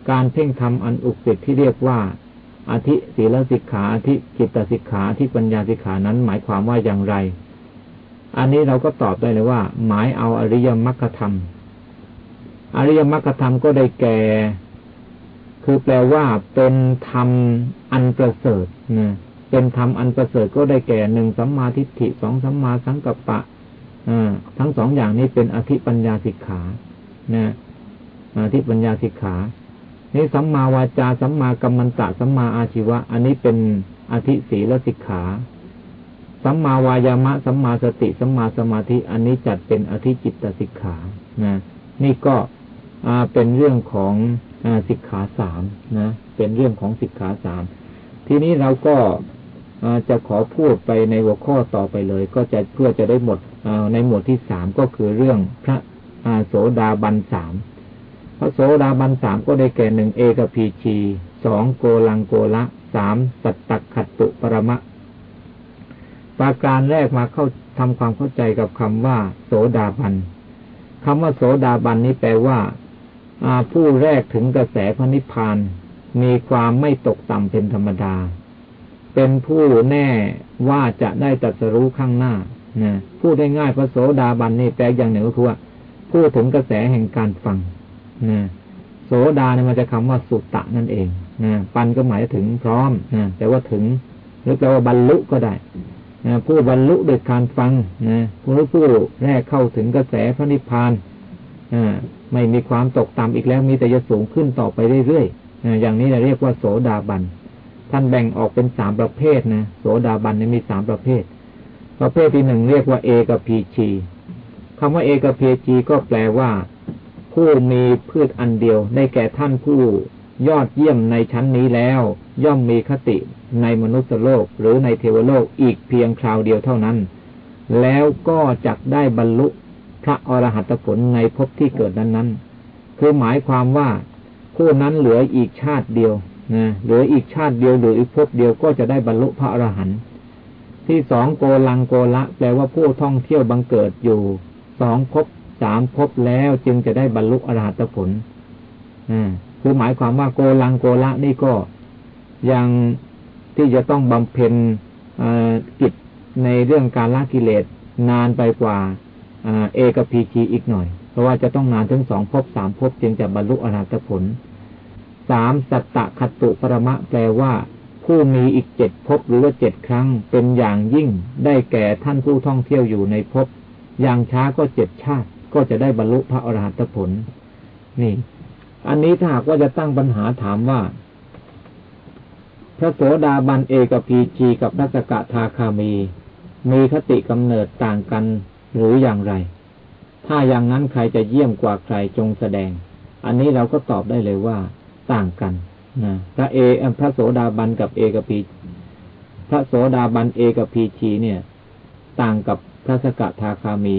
การเพ่งทำอันอุกฤษที่เรียกว่า อธิศีลสิกขาอธิจิตสิกขาอธิปัญญาสิกขานั้นหมายความว่าอย่างไร อันนี้เราก็ตอบได้เลยว่า หมายเอาอริยมรรคธรรม อริยมรรคธรรมก็ได้แก่ คือแปลว่าเป็นธรรมอันประเสริฐนะเป็นธรรมอันประเสริฐก็ได้แก่หนึ่งสัมมาทิฏฐิสองสัมมาสังกัปปะทั้งสองอย่างนี้เป็นอธิปัญญาสิกขานะอธิปัญญาสิกขานี่สัมมาวาจาสัมมากัมมันตะสัมมาอาชีวะ อันนี้เป็นอธิศีลสิกขา สัมมาวายามะสัมมาสติสัมมาสมาธิอันนี้จัดเป็นอธิจิตตสิกขานะนี่ก็เป็นเรื่องของอสิกขาสามนะ เป็นเรื่องของสิกขาสามทีนี้เราก็จะขอพูดไปในหัวข้อต่อไปเลย ก็จะเพื่อจะได้หมดในหมวดที่สามก็คือเรื่องพระโสดาบันสามพระโสดาบันสามก็ได้แก่หนึ่งเอกพีชีสองโกลังโกละสามสัตตขัตตุปรมะ ประการแรกมาเข้าทำความเข้าใจกับคำว่า โสดาบันคำว่าโสดาบันนี้แปลว่าผู้แรกถึงกระแสพระนิพพาน มีความไม่ตกต่ำเป็นธรรมดา เป็นผู้แน่ว่าจะได้ตรัสรู้ข้างหน้านะพูดได้ง่ายพระโสดาบันนี่แปลอย่างหนึ่งก็คือว่าพูดถึงกระแสแห่งการฟังนะโสดาเนี่ยมันจะคำว่าสุตตะนั่นเองนะปันก็หมายถึงพร้อมนะแต่ว่าถึงหรือแปลว่าบรรลุก็ได้ ผู้บรรลุโดยการฟังนะผู้ผู้แรกเข้าถึงกระแสพระนิพพานไม่มีความตกต่ำอีกแล้วมีแต่จะสูงขึ้นต่อไปเรื่อยๆอย่างนี้เราเรียกว่าโสดาบันท่านแบ่งออกเป็นสามประเภทนะโสดาบันมีสามประเภท ประเภทที่หนึ่งเรียกว่าเอกพีชีคำว่าเอกพีชีก็แปลว่า ผู้มีพืชอันเดียวได้แก่ท่านผู้ ยอดเยี่ยมในชั้นนี้แล้ว ย่อมมีคติในมนุษยโลกหรือในเทวโลกอีกเพียงคราวเดียวเท่านั้น แล้วก็จักได้บรรลุพระอรหัตผลในภพที่เกิดนั้นนั้นคือหมายความว่าผู้นั้นเหลืออีกชาติเดียวนะเหลืออีกชาติเดียวหรืออีกภพเดียวก็จะได้บรรลุพระอรหันต์ที่สองโกลังโกละแปลว่าผู้ท่องเที่ยวบังเกิดอยู่สองภพสามภพแล้วจึงจะได้บรรลุอรหัตผลอ่า คือหมายความว่าโกลังโกละนี่ก็ยังที่จะต้องบำเพ็ญกิจในเรื่องการละกิเลสนานไปกว่าเอกพีชีอีกหน่อย เพราะว่าจะต้องนานถึงสองภพสามภพจึงจะบรรลุอรหัตผลสามสัตตะคตุปรมะแปลว่า ผู้มีอีกเจ็ดภพหรือว่าเจ็ดครั้งเป็นอย่างยิ่งได้แก่ท่านผู้ท่องเที่ยวอยู่ในภพอย่างช้าก็เจ็ดชาติก็จะได้บรรลุพระอรหัตผล นี่ อันนี้ถ้าหากว่าจะตั้งปัญหาถามว่า พระโสดาบันเอกพีจีกับพระสกทาคามี มีคติกำเนิดต่างกันหรืออย่างไร ถ้าอย่างนั้นใครจะเยี่ยมกว่าใครจงแสดง อันนี้เราก็ตอบได้เลยว่า ต่างกันนะพระเอพระโสดาบันกับเอกพีพระโสดาบันเอกพีชีเนี่ย ต่างกับพระสกทาคามี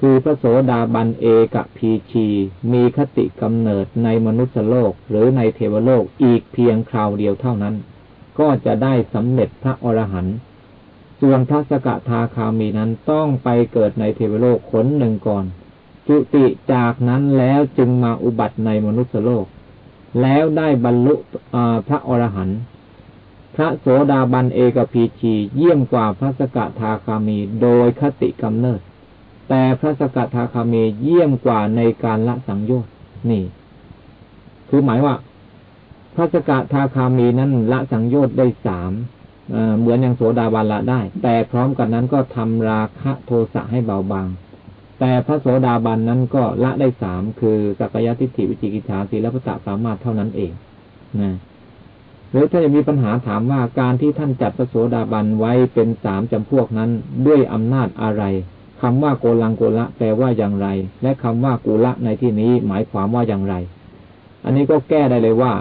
คือพระโสดาบันเอกพีชี มีคติกำเนิดในมนุษยโลกหรือในเทวโลกอีกเพียงคราวเดียวเท่านั้น ก็จะได้สำเร็จพระอรหันต์ส่วนพระสกทาคามีนั้นต้องไปเกิดในเทวโลกขนหนึ่งก่อน จุติจากนั้นแล้วจึงมาอุบัติในมนุษยโลก แล้วได้บรรลุพระอรหันต์พระโสดาบันเอกพีชีเยี่ยมกว่าพระสกทาคามีโดยคติกำเนิด แต่พระสกทาคามีเยี่ยมกว่าในการละสังโยชน์นี่ คือหมายว่า พระสกทาคามีนั้นละสังโยชน์ได้สามเหมือนอย่างโสดาบันละได้ แต่พร้อมกันนั้นก็ทำราคะโทสะให้เบาบาง แต่พระโสดาบันนั้นก็ละได้สามคือสักยทิฏฐิวิจิกิจฉาสีและพระตสามารถเท่านั้นเองนะหรือถ้าจะมีปัญหาถามว่าการที่ท่านจัดพระโสดาบันไว้เป็นสามจำพวกนั้นด้วยอำนาจอะไร คำว่าโกลังโกละแปลว่าอย่างไร และคำว่ากุละในที่นี้หมายความว่าอย่างไร อันนี้ก็แก้ได้เลยว่า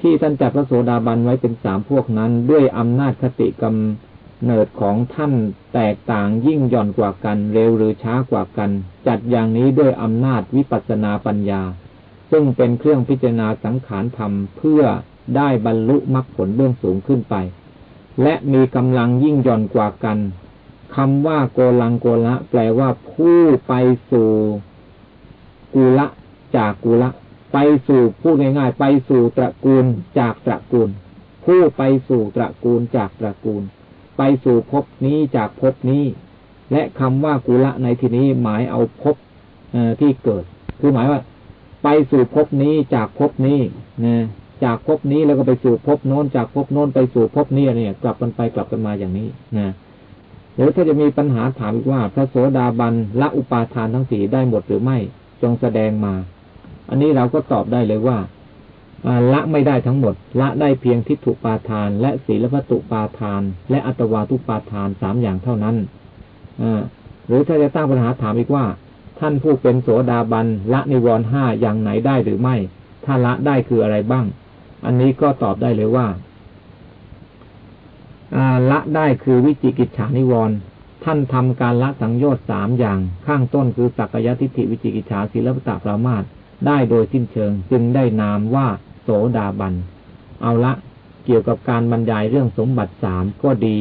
ที่ท่านจัดพระโสดาบันไว้เป็นสามพวกนั้น ด้วยอำนาจคติกำเนิดของท่านแตกต่างยิ่งหย่อนกว่ากัน เร็วหรือช้ากว่ากัน จัดอย่างนี้ด้วยอำนาจวิปัสสนาปัญญา ซึ่งเป็นเครื่องพิจารณาสังขารธรรมเพื่อได้บรรลุมรรคผลเบื้องสูงขึ้นไป และมีกำลังยิ่งหย่อนกว่ากัน คำว่าโกลังโกละ แปลว่าผู้ไปสู่กุละจากกุละ ไปสู่พูดง่ายๆ ไปสู่ตระกูลจากตระกูล ผู้ไปสู่ตระกูลจากตระกูล ไปสู่ภพนี้จากภพนี้ และคำว่ากุละในที่นี้หมายเอาภพที่เกิด คือหมายว่า ไปสู่ภพนี้จากภพนี้นะจากภพนี้แล้วก็ไปสู่ภพโน้นจากภพโน้นไปสู่ภพนี้เนี่ย กลับกันไปกลับกันมาอย่างนี้นะ หรือถ้าจะมีปัญหาถามว่าพระโสดาบันละอุปาทานทั้งสี่ได้หมดหรือไม่จงแสดงมา อันนี้เราก็ตอบได้เลยว่าละไม่ได้ทั้งหมด ละได้เพียงทิฏฐุปาทาน และศีลพัตุปาทาน และอัตวาทุปาทานสามอย่างเท่านั้นหรือถ้าจะตั้งปัญหาถามอีกว่า ท่านผู้เป็นโสดาบันละนิวรณ์ห้าอย่างไหนได้หรือไม่ ถ้าละได้คืออะไรบ้าง อันนี้ก็ตอบได้เลยว่า ละได้คือวิจิกิจฉานิวรณ์ท่านทำการละสังโยชน์สามอย่างข้างต้นคือสักยทิฏฐิวิจิกิจฉาศีลปตาปรามาตได้โดยสิ้นเชิงจึงได้นามว่าโสดาบัน เอาละเกี่ยวกับการบรรยายเรื่องสมบัติสามก็ดี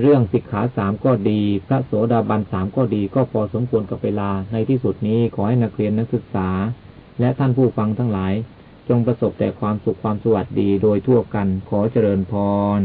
เรื่องสิกขาสามก็ดี พระโสดาบันสามก็ดี ก็พอสมควรกับเวลาในที่สุดนี้ขอให้นักเรียนนักศึกษา และท่านผู้ฟังทั้งหลาย จงประสบแต่ความสุขความสวัสดีโดยทั่วกันขอเจริญพร